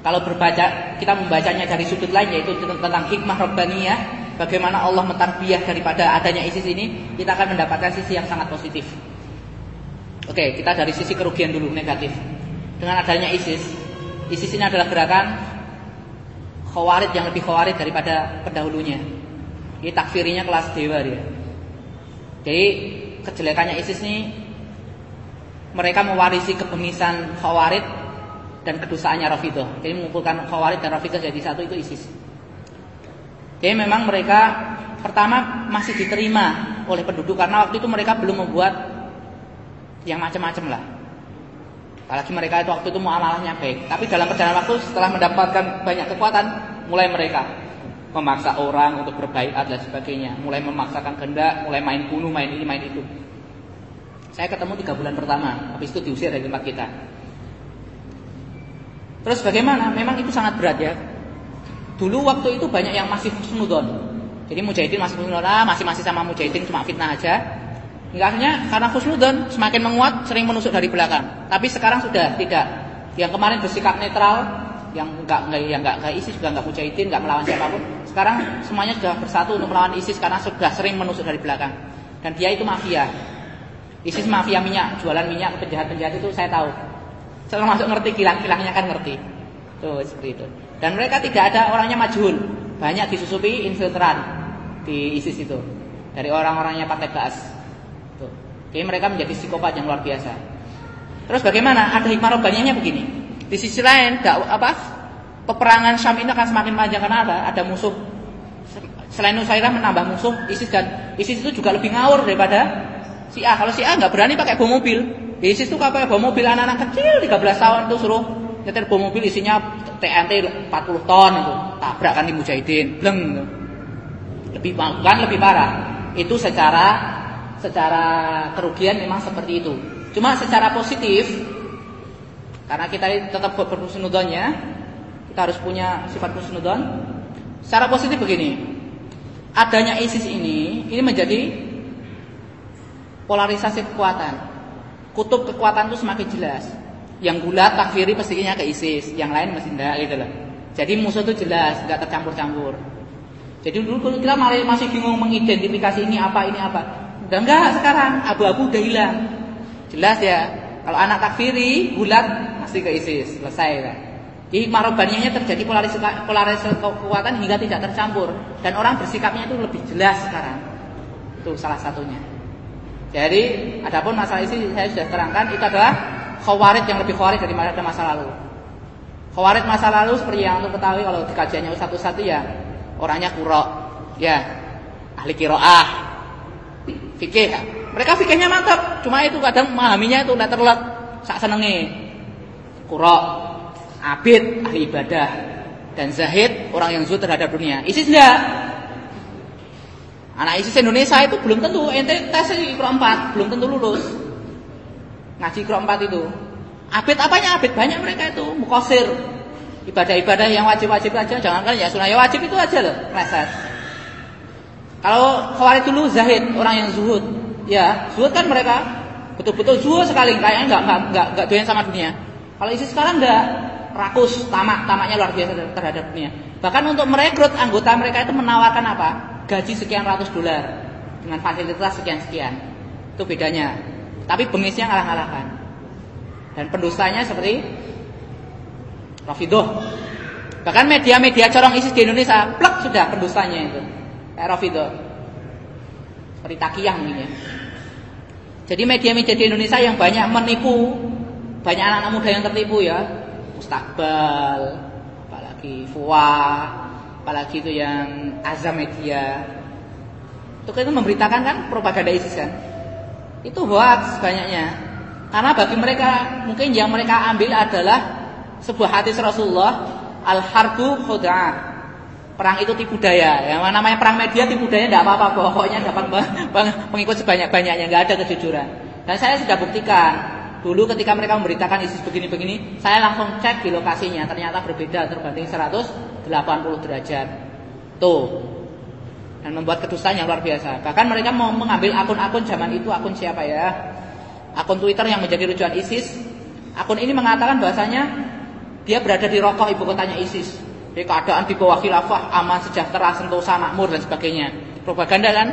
Kalau berbaca kita membacanya dari sudut lain yaitu tentang hikmah rabbaniyah, bagaimana Allah mentarbiyah daripada adanya ISIS ini, kita akan mendapatkan sisi yang sangat positif. Oke, kita dari sisi kerugian dulu negatif. Dengan adanya ISIS, ISIS ini adalah gerakan khawarid yang lebih khawarid daripada pendahulunya. Ini takfirinya kelas dewa dia. Jadi kejelekannya ISIS ini mereka mewarisi kebengisan Khawarid dan kedustaannya Rafidah. Jadi mengumpulkan Khawarid dan Rafidah jadi satu itu ISIS. Jadi memang mereka pertama masih diterima oleh penduduk karena waktu itu mereka belum membuat yang macam-macam lah. Apalagi mereka itu waktu itu muamalahnya baik. Tapi dalam perjalanan waktu setelah mendapatkan banyak kekuatan, mulai mereka memaksa orang untuk berbaikat dan sebagainya, mulai memaksakan kehendak, mulai main bunuh, main ini, main itu. Saya ketemu tiga bulan pertama, habis itu diusir dari tempat kita. Terus bagaimana? Memang itu sangat berat ya. Dulu waktu itu banyak yang masih husnudon. Jadi mujahidin masih husnudon, ah, masih masih sama mujahidin cuma fitnah aja. Hingga akhirnya karena husnudon semakin menguat, sering menusuk dari belakang. Tapi sekarang sudah tidak. Yang kemarin bersikap netral, yang enggak enggak yang enggak enggak ISIS juga enggak mujahidin, enggak melawan siapa pun. Sekarang semuanya sudah bersatu untuk melawan ISIS karena sudah sering menusuk dari belakang. Dan dia itu mafia. ISIS mafia minyak, jualan minyak ke penjahat-penjahat itu saya tahu. Saya masuk ngerti kilang-kilangnya kan ngerti. Tuh seperti itu. Dan mereka tidak ada orangnya majhul. Banyak disusupi infiltran di ISIS itu. Dari orang-orangnya partai Baas. Tuh. Jadi mereka menjadi psikopat yang luar biasa. Terus bagaimana? Ada hikmah robbanianya begini. Di sisi lain, gak, apa? Peperangan Syam ini akan semakin panjang karena ada, ada musuh. Selain Nusairah menambah musuh, ISIS dan ISIS itu juga lebih ngawur daripada Si A. Kalau si A nggak berani pakai bom mobil. ISIS tuh pakai bom mobil anak-anak kecil 13 tahun tuh suruh nyetir bom mobil isinya TNT 40 ton itu. Tabrak kan di mujahidin. Bleng. Lebih kan lebih parah. Itu secara secara kerugian memang seperti itu. Cuma secara positif karena kita tetap berhusnudonnya, kita harus punya sifat husnudon. Secara positif begini. Adanya ISIS ini ini menjadi polarisasi kekuatan. Kutub kekuatan itu semakin jelas. Yang gulat takfiri pastinya ke ISIS, yang lain masih enggak gitu loh. Jadi musuh itu jelas, enggak tercampur-campur. Jadi dulu kita masih bingung mengidentifikasi ini apa ini apa. Udah enggak sekarang, abu-abu udah hilang. Jelas ya. Kalau anak takfiri, gulat masih ke ISIS, selesai kan. Jadi marobanianya terjadi polarisasi, polarisasi kekuatan hingga tidak tercampur dan orang bersikapnya itu lebih jelas sekarang. Itu salah satunya. Jadi, adapun masalah isi saya sudah terangkan itu adalah khawarid yang lebih khawarid daripada masa lalu. Khawarid masa lalu seperti yang untuk ketahui kalau di kajiannya satu-satu ya orangnya kurok, ya ahli kiroah, fikih. Mereka fikihnya mantap, cuma itu kadang memahaminya itu letterlet, sak senenge. Kurok, abid, ahli ibadah, dan zahid orang yang zuhud terhadap dunia. Isis enggak, Anak ISIS Indonesia itu belum tentu ente tes Ikro 4, belum tentu lulus. Ngaji Ikro 4 itu. Abid apanya? Abid banyak mereka itu, mukosir. Ibadah-ibadah yang wajib-wajib aja, jangankan ya sunnah ya wajib itu aja loh, meleset. Kalau khawarij dulu zahid, orang yang zuhud. Ya, zuhud kan mereka betul-betul zuhud sekali, kayaknya enggak enggak enggak enggak doyan sama dunia. Kalau ISIS sekarang enggak rakus, tamak, tamaknya luar biasa terhadap dunia. Bahkan untuk merekrut anggota mereka itu menawarkan apa? Gaji sekian ratus dolar dengan fasilitas sekian-sekian. Itu bedanya. Tapi bengisnya ngalah-ngalahkan. Dan pendustanya seperti Rafidoh. Bahkan media-media corong ISIS di Indonesia, plek sudah pendustanya itu. Kayak Rafidoh. Seperti Takiyah mungkin ya. Jadi media-media di Indonesia yang banyak menipu, banyak anak-anak muda yang tertipu ya. Mustakbal, apalagi Fuwa, apalagi itu yang Azam Media. Itu kan memberitakan kan propaganda ISIS kan? Itu hoax banyaknya. Karena bagi mereka mungkin yang mereka ambil adalah sebuah hadis Rasulullah al harbu khuda'ah perang itu tipu daya. Yang namanya perang media tipu daya tidak apa-apa pokoknya dapat pengikut sebanyak-banyaknya nggak ada kejujuran. Dan saya sudah buktikan Dulu ketika mereka memberitakan ISIS begini-begini, saya langsung cek di lokasinya, ternyata berbeda terbanding 180 derajat. Tuh. Dan membuat kedustaan yang luar biasa. Bahkan mereka mau mengambil akun-akun zaman itu, akun siapa ya? Akun Twitter yang menjadi rujukan ISIS. Akun ini mengatakan bahasanya dia berada di rokok ibu kotanya ISIS. Jadi keadaan di bawah khilafah, aman, sejahtera, sentosa, makmur dan sebagainya. Propaganda kan?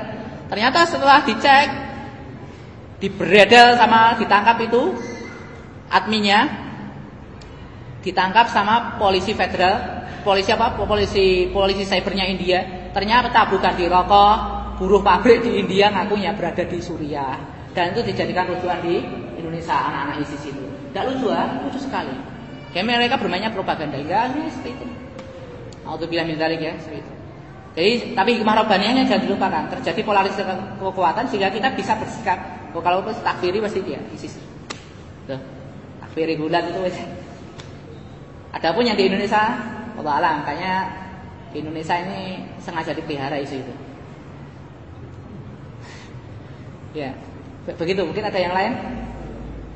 Ternyata setelah dicek dibredel sama ditangkap itu adminnya ditangkap sama polisi federal polisi apa polisi polisi cybernya India ternyata bukan di rokok buruh pabrik di India ngakunya berada di Suriah Dan itu dijadikan rujukan di Indonesia anak-anak ISIS itu. Tidak lucu ah, lucu sekali. Kayak mereka bermainnya propaganda, enggak ini seperti itu. bilang minta ya, seperti itu. Jadi tapi robbanianya jangan dilupakan. Terjadi polarisasi kekuatan sehingga kita bisa bersikap. Oh, kalau itu takfiri pasti dia ISIS. Tuh. Takfiri bulan itu Adapun yang di Indonesia, Allah alam, kayaknya di Indonesia ini sengaja dipelihara isu itu. Ya, begitu. Mungkin ada yang lain?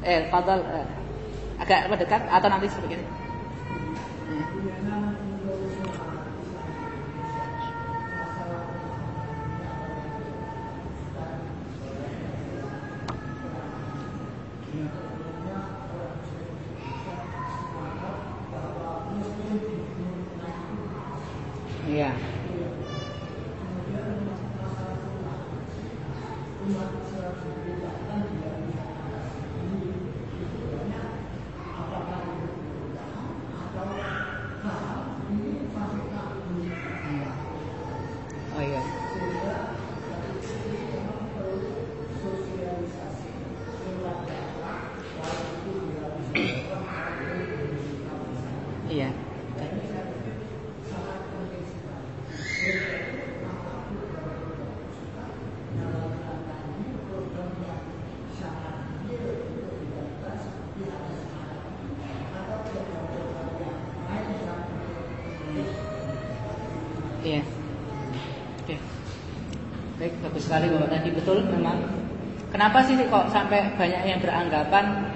Eh, Fadal, eh, agak mendekat atau nanti seperti ini? Sekali bahwa tadi. Betul memang. Kenapa sih kok sampai banyak yang beranggapan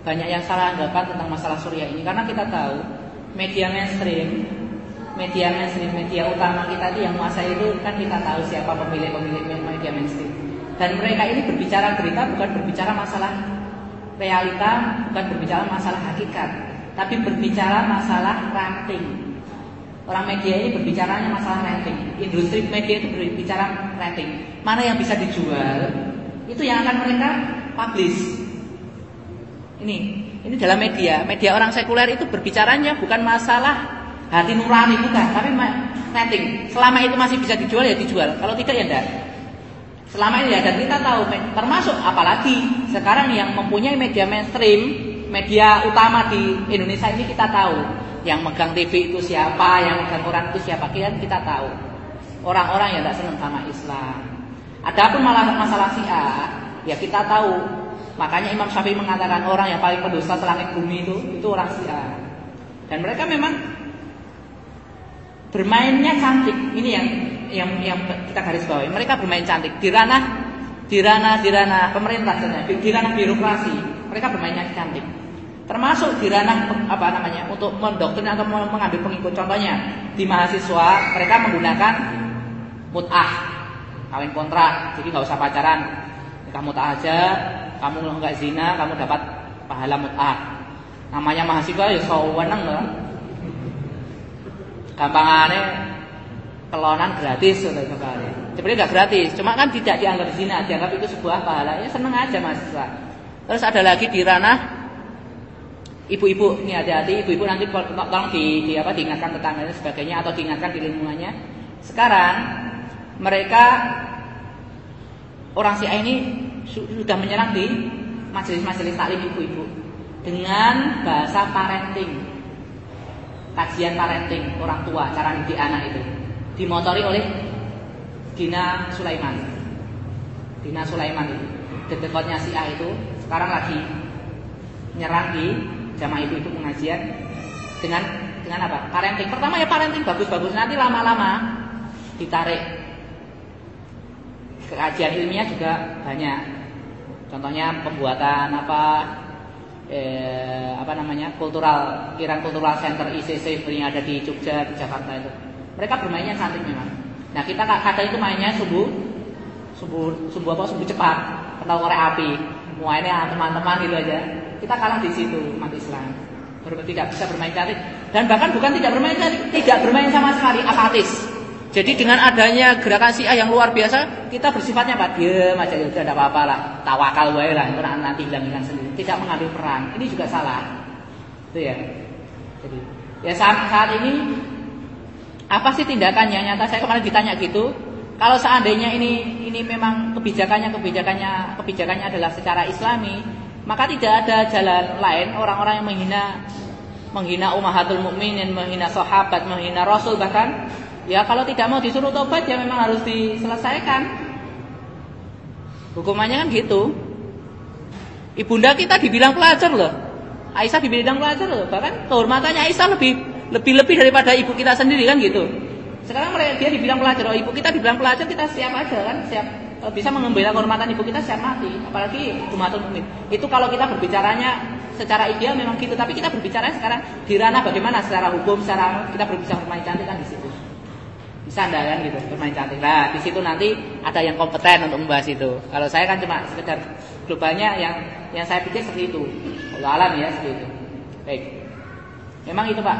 banyak yang salah anggapan tentang masalah surya ini? Karena kita tahu media mainstream media mainstream media utama kita itu yang masa itu kan kita tahu siapa pemilik-pemilik media mainstream. Dan mereka ini berbicara berita bukan berbicara masalah realita bukan berbicara masalah hakikat tapi berbicara masalah rating Orang media ini berbicaranya masalah rating. Industri media itu berbicara rating. Mana yang bisa dijual, itu yang akan mereka publish. Ini, ini dalam media. Media orang sekuler itu berbicaranya bukan masalah hati nurani bukan, tapi rating. Selama itu masih bisa dijual ya dijual. Kalau tidak ya enggak. Selama ini ya dan kita tahu termasuk apalagi sekarang yang mempunyai media mainstream, media utama di Indonesia ini kita tahu yang megang TV itu siapa, yang megang Quran itu siapa, kita tahu. Orang-orang yang tidak senang sama Islam. Adapun malah masalah Syiah, ya kita tahu. Makanya Imam Syafi'i mengatakan orang yang paling berdosa selangit bumi itu itu orang Syiah. Dan mereka memang bermainnya cantik. Ini yang yang yang kita garis bawahi. Mereka bermain cantik di ranah di ranah di ranah pemerintah di ranah birokrasi. Mereka bermainnya cantik. Termasuk di ranah apa namanya untuk mendoktrin atau mengambil pengikut. Contohnya di mahasiswa mereka menggunakan mut'ah, kawin kontrak. Jadi nggak usah pacaran, nikah mut'ah aja. Kamu nggak zina, kamu dapat pahala mut'ah. Namanya mahasiswa ya sewenang loh. Gampangannya kelonan gratis. Sebenarnya nggak gratis, cuma kan tidak dianggap zina, dianggap itu sebuah pahala. Ya seneng aja mahasiswa. Terus ada lagi di ranah Ibu-ibu ini hati-hati, ibu-ibu nanti tolong di, di apa diingatkan tetangganya sebagainya atau diingatkan di lingkungannya. Sekarang mereka orang Syiah ini sudah menyerang di majelis-majelis taklim ibu-ibu dengan bahasa parenting. Kajian parenting orang tua, cara didik anak itu dimotori oleh Dina Sulaiman. Dina Sulaiman itu, detekotnya A itu sekarang lagi nyerang di jamaah ibu itu pengajian dengan dengan apa? Parenting. Pertama ya parenting bagus-bagus. Nanti lama-lama ditarik kajian ilmiah juga banyak. Contohnya pembuatan apa eh, apa namanya kultural Iran Cultural Center ICC yang ada di Jogja di Jakarta itu. Mereka bermainnya cantik memang. Nah kita kata itu mainnya subuh subuh subuh apa subuh cepat atau korek api. Mainnya teman-teman gitu aja kita kalah di situ umat Islam. Tidak bisa bermain cantik dan bahkan bukan tidak bermain cantik, tidak bermain sama sekali apatis. Jadi dengan adanya gerakan Syiah yang luar biasa, kita bersifatnya apa? Diam aja ya udah apa-apa lah, tawakal wae lah, nanti hilang-hilang sendiri. Tidak mengambil peran. Ini juga salah. Itu ya. Jadi ya saat, saat ini apa sih tindakannya? Nyata saya kemarin ditanya gitu, kalau seandainya ini ini memang kebijakannya kebijakannya kebijakannya adalah secara Islami, maka tidak ada jalan lain orang-orang yang menghina menghina ummahatul mukminin, menghina sahabat, menghina rasul bahkan ya kalau tidak mau disuruh tobat ya memang harus diselesaikan. Hukumannya kan gitu. Ibunda kita dibilang pelajar loh. Aisyah dibilang pelajar loh. Bahkan kehormatannya Aisyah lebih lebih lebih daripada ibu kita sendiri kan gitu. Sekarang dia dibilang pelajar, oh ibu kita dibilang pelajar kita siap aja kan, siap eh, bisa mengembela kehormatan ibu kita siap mati, apalagi umatul mukmin. Itu kalau kita berbicaranya secara ideal memang gitu, tapi kita berbicara sekarang di ranah bagaimana secara hukum, secara kita berbicara bermain cantik kan di situ. Bisa anda kan gitu bermain cantik. Nah di situ nanti ada yang kompeten untuk membahas itu. Kalau saya kan cuma sekedar globalnya yang yang saya pikir seperti itu. Allah alam ya seperti itu. Baik. Memang itu Pak,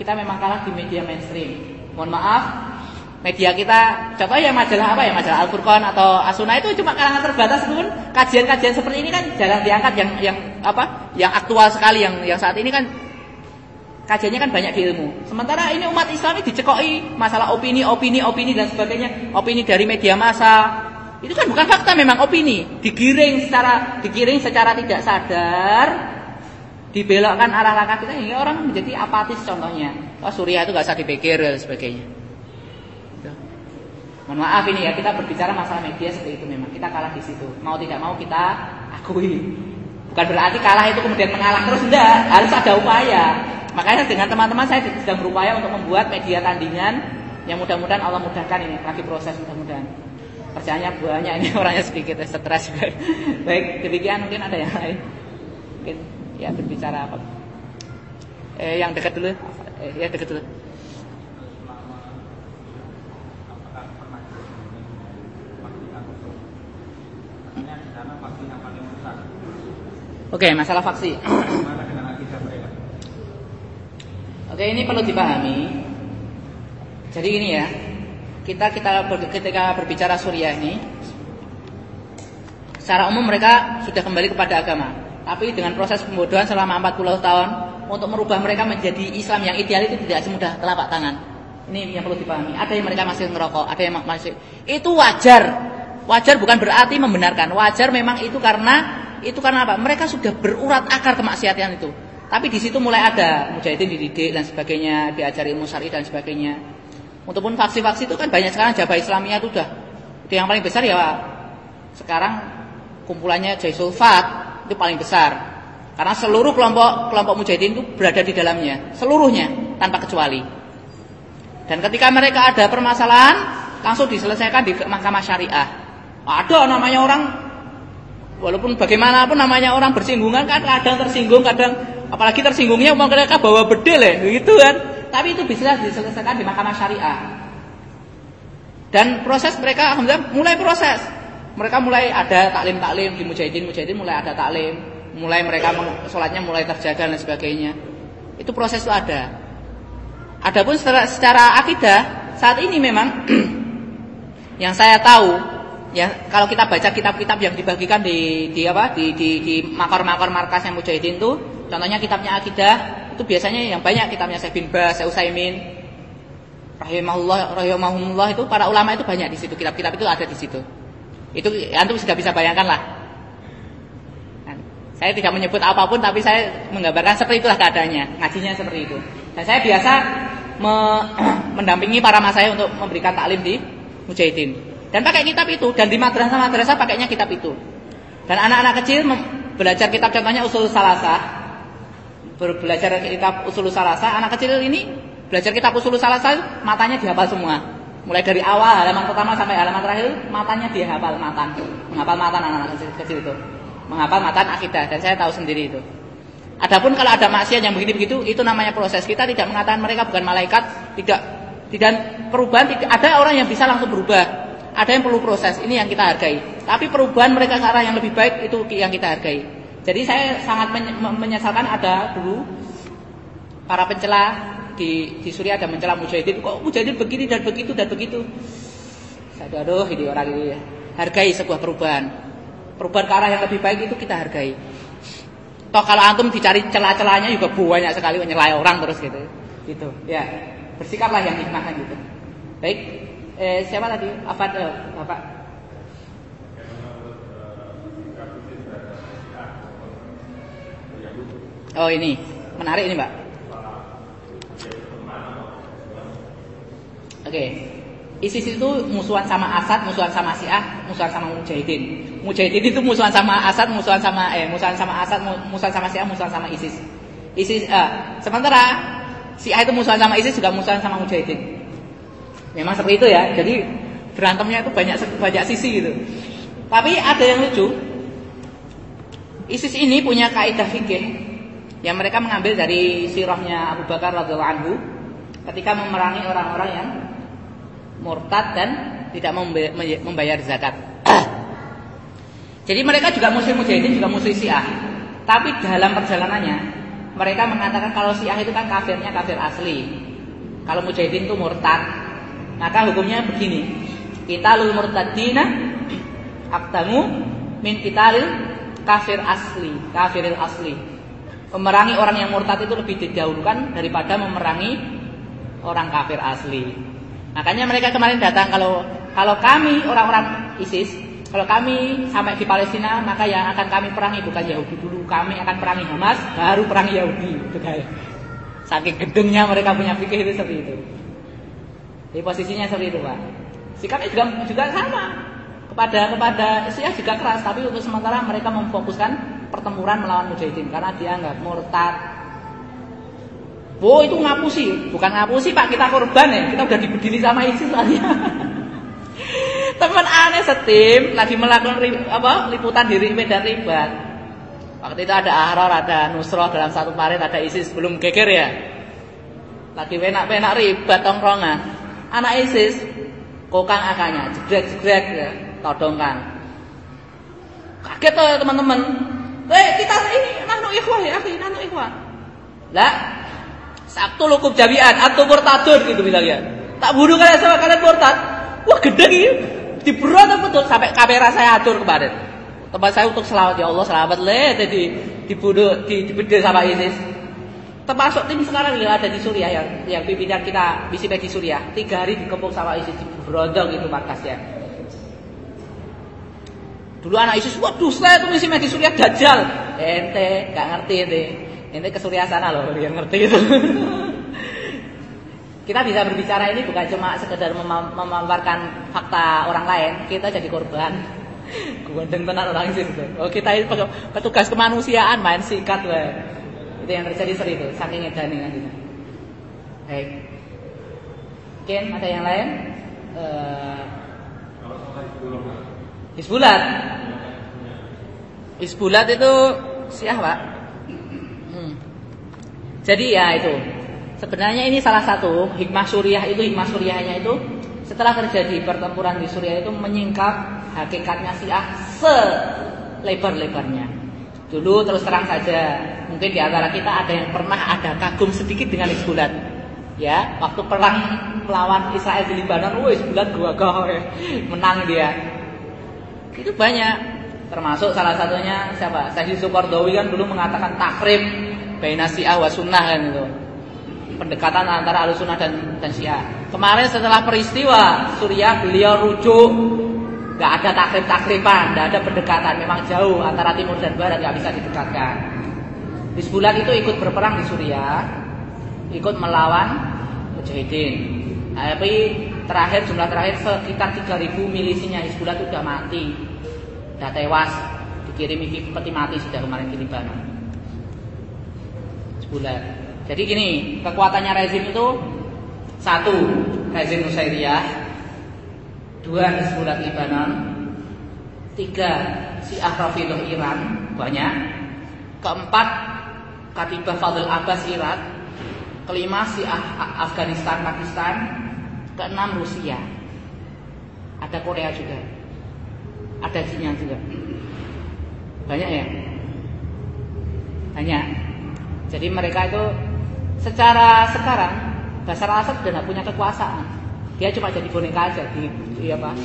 kita memang kalah di media mainstream mohon maaf media kita contohnya majalah apa ya majalah Al-Furqan atau Asuna itu cuma kalangan terbatas pun kajian-kajian seperti ini kan jarang diangkat yang yang apa yang aktual sekali yang yang saat ini kan kajiannya kan banyak di ilmu. Sementara ini umat Islam ini dicekoi masalah opini opini opini dan sebagainya. Opini dari media massa. Itu kan bukan fakta memang opini. Digiring secara digiring secara tidak sadar. Dibelokkan arah langkah kita hingga orang menjadi apatis contohnya. Oh surya itu gak usah dipikir dan sebagainya. Gitu. mohon maaf ini ya kita berbicara masalah media seperti itu memang. Kita kalah di situ. Mau tidak mau kita akui. Bukan berarti kalah itu kemudian mengalah terus enggak. Harus ada upaya makanya dengan teman-teman saya sedang berupaya untuk membuat media tandingan yang mudah-mudahan Allah mudahkan ini lagi proses mudah-mudahan. Kerjanya banyak ini orangnya sedikit stres. Baik demikian mungkin ada yang lain? Mungkin ya berbicara apa? Eh, yang dekat dulu. Eh, ya dekat dulu. Oke, masalah faksi. Oke, ini perlu dipahami. Jadi ini ya, kita kita ketika berbicara Suriah ini, secara umum mereka sudah kembali kepada agama. Tapi dengan proses pembodohan selama 40 tahun untuk merubah mereka menjadi Islam yang ideal itu tidak semudah telapak tangan. Ini yang perlu dipahami. Ada yang mereka masih ngerokok, ada yang masih itu wajar. Wajar bukan berarti membenarkan. Wajar memang itu karena itu karena apa? Mereka sudah berurat akar kemaksiatan itu. Tapi di situ mulai ada mujahidin dididik dan sebagainya, diajari ilmu syar'i dan sebagainya. Untukpun faksi-faksi itu kan banyak sekarang Jabah Islamiyah itu udah. Itu yang paling besar ya sekarang kumpulannya Jaisul Fat itu paling besar. Karena seluruh kelompok kelompok mujahidin itu berada di dalamnya, seluruhnya tanpa kecuali. Dan ketika mereka ada permasalahan, langsung diselesaikan di mahkamah syariah. Ada namanya orang walaupun bagaimanapun namanya orang bersinggungan kan kadang tersinggung, kadang apalagi tersinggungnya mereka bawa bedil ya, gitu kan. Tapi itu bisa diselesaikan di mahkamah syariah. Dan proses mereka alhamdulillah mulai proses mereka mulai ada taklim-taklim di mujahidin, mujahidin mulai ada taklim, mulai mereka sholatnya mulai terjaga dan sebagainya. Itu proses itu ada. Adapun secara, secara akidah saat ini memang yang saya tahu ya kalau kita baca kitab-kitab yang dibagikan di di apa di di, di makor-makor markas yang mujahidin itu contohnya kitabnya akidah itu biasanya yang banyak kitabnya Syekh bin Bas, Syekh Utsaimin rahimahullah rahimahumullah itu para ulama itu banyak di situ kitab-kitab itu ada di situ. Itu antum sudah bisa bayangkan lah. Kan, saya tidak menyebut apa pun tapi saya menggambarkan seperti itulah keadaannya. Ngajinya seperti itu. Dan saya biasa me mendampingi para mas saya untuk memberikan taklim di Mujahidin. Dan pakai kitab itu dan di madrasah-madrasah pakainya kitab itu. Dan anak-anak kecil belajar kitab contohnya usul salasah. Belajar kitab usul salasah, anak kecil ini belajar kitab usul salasah matanya dihafal semua. Mulai dari awal halaman pertama sampai halaman terakhir matanya dia hafal matan, menghafal matan anak-anak kecil, kecil itu, menghafal matan akidah dan saya tahu sendiri itu. Adapun kalau ada maksiat yang begini begitu, itu namanya proses. Kita tidak mengatakan mereka bukan malaikat, tidak tidak perubahan tidak ada orang yang bisa langsung berubah. Ada yang perlu proses, ini yang kita hargai. Tapi perubahan mereka ke arah yang lebih baik itu yang kita hargai. Jadi saya sangat menyesalkan ada dulu para pencela di di Suriah ada mencela mujahidin. Kok mujahidin begini dan begitu dan begitu? Saya aduh ini orang ini hargai sebuah perubahan. Perubahan ke arah yang lebih baik itu kita hargai. Toh kalau antum dicari celah-celahnya juga banyak sekali menyelai orang terus gitu. Gitu ya. Bersikaplah yang hikmah kan gitu. Baik. Eh, siapa tadi? Apa eh, bapak Oh ini, menarik ini Mbak. Oke. ISIS itu musuhan sama Asad, musuhan sama Syiah, musuhan sama Mujahidin. Mujahidin itu musuhan sama Asad, musuhan sama eh musuhan sama Asad, musuhan sama Syiah, musuhan sama ISIS. ISIS eh, sementara Syiah itu musuhan sama ISIS juga musuhan sama Mujahidin. Memang seperti itu ya. Jadi berantemnya itu banyak banyak sisi gitu. Tapi ada yang lucu. ISIS ini punya kaidah fikih yang mereka mengambil dari sirahnya Abu Bakar radhiyallahu anhu ketika memerangi orang-orang yang murtad dan tidak membayar zakat. Jadi mereka juga muslim mujahidin juga muslim syiah. Tapi dalam perjalanannya mereka mengatakan kalau syiah itu kan kafirnya kafir asli. Kalau mujahidin itu murtad. Maka hukumnya begini. Qitalul murtadina aktamu min qitalil kafir asli, kafiril asli. Memerangi orang yang murtad itu lebih didahulukan daripada memerangi orang kafir asli. Makanya mereka kemarin datang kalau kalau kami orang-orang ISIS, kalau kami sampai di Palestina, maka yang akan kami perangi bukan Yahudi dulu, kami akan perangi Hamas, baru perangi Yahudi. Saking gedengnya mereka punya pikir itu seperti itu. Di posisinya seperti itu, Pak. Sikapnya juga juga sama. Kepada kepada Syiah juga keras, tapi untuk sementara mereka memfokuskan pertempuran melawan Mujahidin karena dianggap murtad, Oh itu ngapusi, bukan ngapusi Pak kita korban ya, kita udah dibedili sama ISIS soalnya. Teman aneh setim lagi melakukan apa liputan diri medan ribat. Waktu itu ada Ahrar, ada Nusroh dalam satu parit, ada ISIS belum geger ya. Lagi penak-penak ribat tongkrongan. Anak ISIS kokang akanya, jegrek-jegrek ya, todongkan. Kaget tuh teman-teman. Eh kita ini nanu ikhwah ya, akhi, nanu ikhwah. Lah, Sabtu lukup jami'an atau murtadun gitu misalnya. Tak bunuh kalian sama kalian murtad. Wah gede gitu. Diberontak betul sampai kamera saya hancur kemarin. Tempat saya untuk selamat ya Allah selamat le jadi dibunuh di dibedil sama ISIS. Termasuk tim sekarang yang ada di Suriah yang yang pimpinan kita misi di Suriah tiga hari dikepung sama ISIS diberondong itu markasnya. Dulu anak ISIS, waduh saya itu misi di Suriah dajjal. Ente gak ngerti ente. Ini ke Suriah sana loh yang ngerti itu. kita bisa berbicara ini bukan cuma sekedar mem memaparkan fakta orang lain, kita jadi korban. Gundeng tenan orang sih itu. Oh, kita ini petugas kemanusiaan main sikat lah. Itu yang terjadi seperti itu, saking edani kan gitu. Baik. Mungkin ada yang lain? Uh, Hizbulat. Hizbulat itu siapa? Jadi ya itu. Sebenarnya ini salah satu hikmah Suriah itu hikmah Suriahnya itu setelah terjadi pertempuran di Suriah itu menyingkap hakikatnya Syiah selebar-lebarnya. Dulu terus terang saja, mungkin di antara kita ada yang pernah ada kagum sedikit dengan Hizbullah. Ya, waktu perang melawan Israel di Lebanon, wah Hizbullah ya. menang dia. Itu banyak, termasuk salah satunya siapa? Syahid Sukordowi kan dulu mengatakan takrib baina Syiah wa sunnah kan itu. Pendekatan antara Ahlussunnah dan dan Syiah. Kemarin setelah peristiwa Suriah beliau rujuk nggak ada takrib-takriban, nggak ada pendekatan, memang jauh antara timur dan barat nggak bisa didekatkan. Hizbullah itu ikut berperang di Suriah, ikut melawan Mujahidin. Tapi terakhir jumlah terakhir sekitar 3000 milisinya Hizbullah itu sudah mati, sudah tewas, dikirimi peti mati sudah kemarin di Libanon bulan. Jadi gini, kekuatannya rezim itu satu rezim Nusairiyah, dua Hizbullah Lebanon, tiga Syiah Rafidhah Iran banyak, keempat Katibah Fadl Abbas Irak, kelima Syiah Afghanistan Pakistan, keenam Rusia, ada Korea juga, ada Cina juga, banyak ya, banyak. Jadi mereka itu secara sekarang Basar Asad sudah tidak punya kekuasaan. Dia cuma jadi boneka aja di, di apa?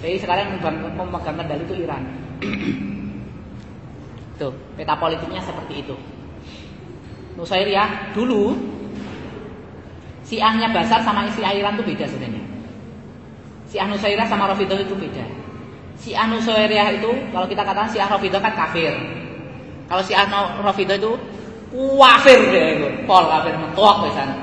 Jadi sekarang yang memegang kendali itu Iran. Tuh, peta politiknya seperti itu. Nusairiyah dulu Syiahnya Basar sama Syiah Iran itu beda sebenarnya. Syiah Nusairiyah sama Rafidah itu beda. Syiah Nusairiyah itu kalau kita katakan Syiah Rafidah kan kafir Kalau si Ahno Rafidah itu kafir dia itu, pol kafir mentok di sana.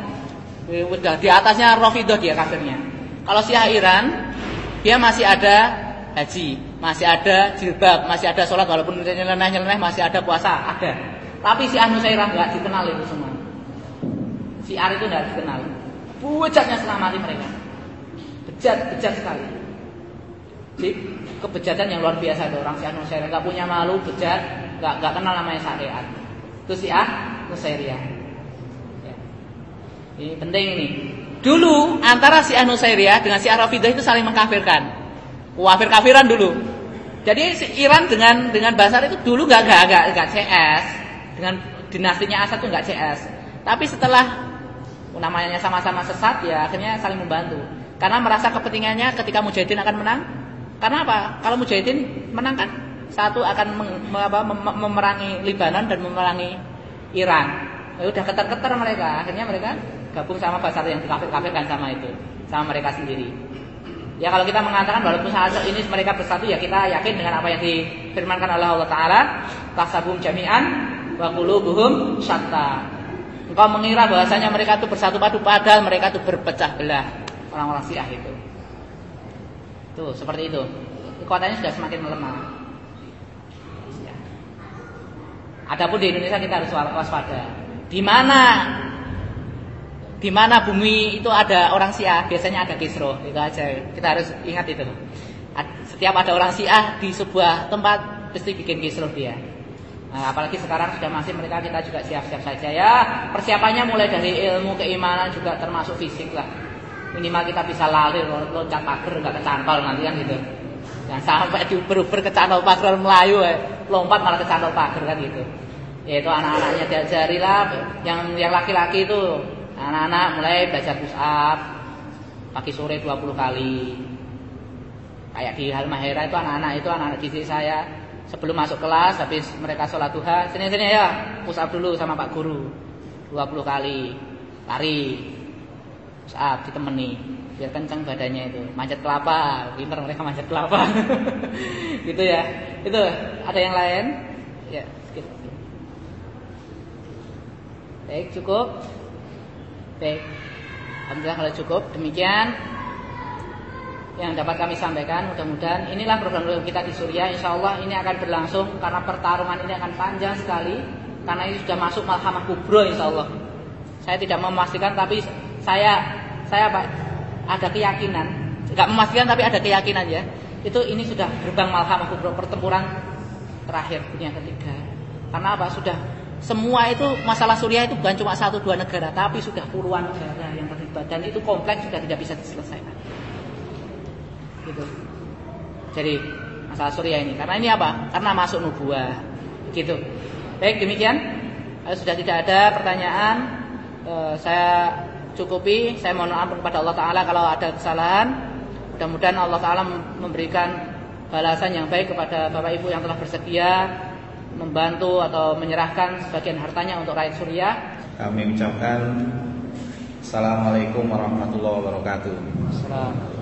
Udah di atasnya Rafidah dia kafirnya. Kalau si Iran dia masih ada haji, masih ada jilbab, masih ada sholat walaupun nyeleneh-nyeleneh masih ada puasa, ada. Tapi si Ahnu Sairah nggak dikenal itu semua. Si Ar itu nggak dikenal. Selama mati mereka. Bejat, bejat sekali. Jadi kebejatan yang luar biasa ada orang si Ahnu Sairah nggak punya malu, bejat, nggak nggak kenal namanya syariat. Itu si Ah Nusairiyah. Ya. Ini penting ini. Dulu antara si Nusairiyah dengan si Arafidah itu saling mengkafirkan. Kafir-kafiran dulu. Jadi si Iran dengan dengan Basar itu dulu nggak nggak nggak nggak CS dengan dinastinya Asad itu nggak CS. Tapi setelah namanya sama-sama sesat ya akhirnya saling membantu. Karena merasa kepentingannya ketika Mujahidin akan menang. Karena apa? Kalau Mujahidin menang kan satu akan mem, apa, mem, memerangi Libanon dan memerangi Iran. Ya, udah ketar-ketar mereka. Akhirnya mereka gabung sama Basar yang dikafir-kafirkan sama itu, sama mereka sendiri. Ya kalau kita mengatakan walaupun saat ini mereka bersatu ya kita yakin dengan apa yang difirmankan oleh Allah Taala, tasabum jami'an wa qulubuhum syatta. Engkau mengira bahwasanya mereka itu bersatu padu padahal mereka itu berpecah belah orang-orang Syiah itu. Tuh, seperti itu. Kekuatannya sudah semakin melemah. Ya. Adapun di Indonesia kita harus waspada. Di mana di mana bumi itu ada orang Syiah, biasanya ada Kisro. Itu aja. Kita harus ingat itu. Setiap ada orang Syiah di sebuah tempat pasti bikin Kisro dia. Nah, apalagi sekarang sudah masih mereka kita juga siap-siap saja ya. Persiapannya mulai dari ilmu keimanan juga termasuk fisik lah. Minimal kita bisa lari loncat pagar nggak kecantol nanti kan gitu. Jangan sampai diuber-uber kecantol pagar Melayu eh. lompat malah kecantol pagar kan gitu. Yaitu anak-anaknya diajari lah yang yang laki-laki itu Anak-anak mulai belajar push up pagi sore 20 kali. Kayak di Halmahera itu anak-anak itu anak-anak didik saya sebelum masuk kelas habis mereka sholat duha sini sini ya push up dulu sama Pak Guru 20 kali lari push up ditemani biar kencang badannya itu manjat kelapa pinter mereka manjat kelapa gitu ya itu ada yang lain ya sedikit baik cukup Baik. Alhamdulillah kalau cukup. Demikian yang dapat kami sampaikan. Mudah-mudahan inilah program kita di Suriah. Insya Allah ini akan berlangsung karena pertarungan ini akan panjang sekali. Karena ini sudah masuk malhamah kubro insya Allah. Saya tidak memastikan tapi saya saya apa, ada keyakinan. Enggak memastikan tapi ada keyakinan ya. Itu ini sudah gerbang malhamah kubro pertempuran terakhir dunia ketiga. Karena apa? Sudah semua itu masalah Suriah itu bukan cuma satu dua negara, tapi sudah puluhan negara yang terlibat dan itu kompleks sudah tidak bisa diselesaikan. Gitu. Jadi masalah Suriah ini karena ini apa? Karena masuk nubuah. Gitu. Baik demikian. Sudah tidak ada pertanyaan. Eh, saya cukupi. Saya mohon ampun kepada Allah Taala kalau ada kesalahan. Mudah-mudahan Allah Taala memberikan balasan yang baik kepada Bapak Ibu yang telah bersedia membantu atau menyerahkan sebagian hartanya untuk rakyat Suriah. Kami ucapkan Assalamualaikum warahmatullahi wabarakatuh. Assalamualaikum.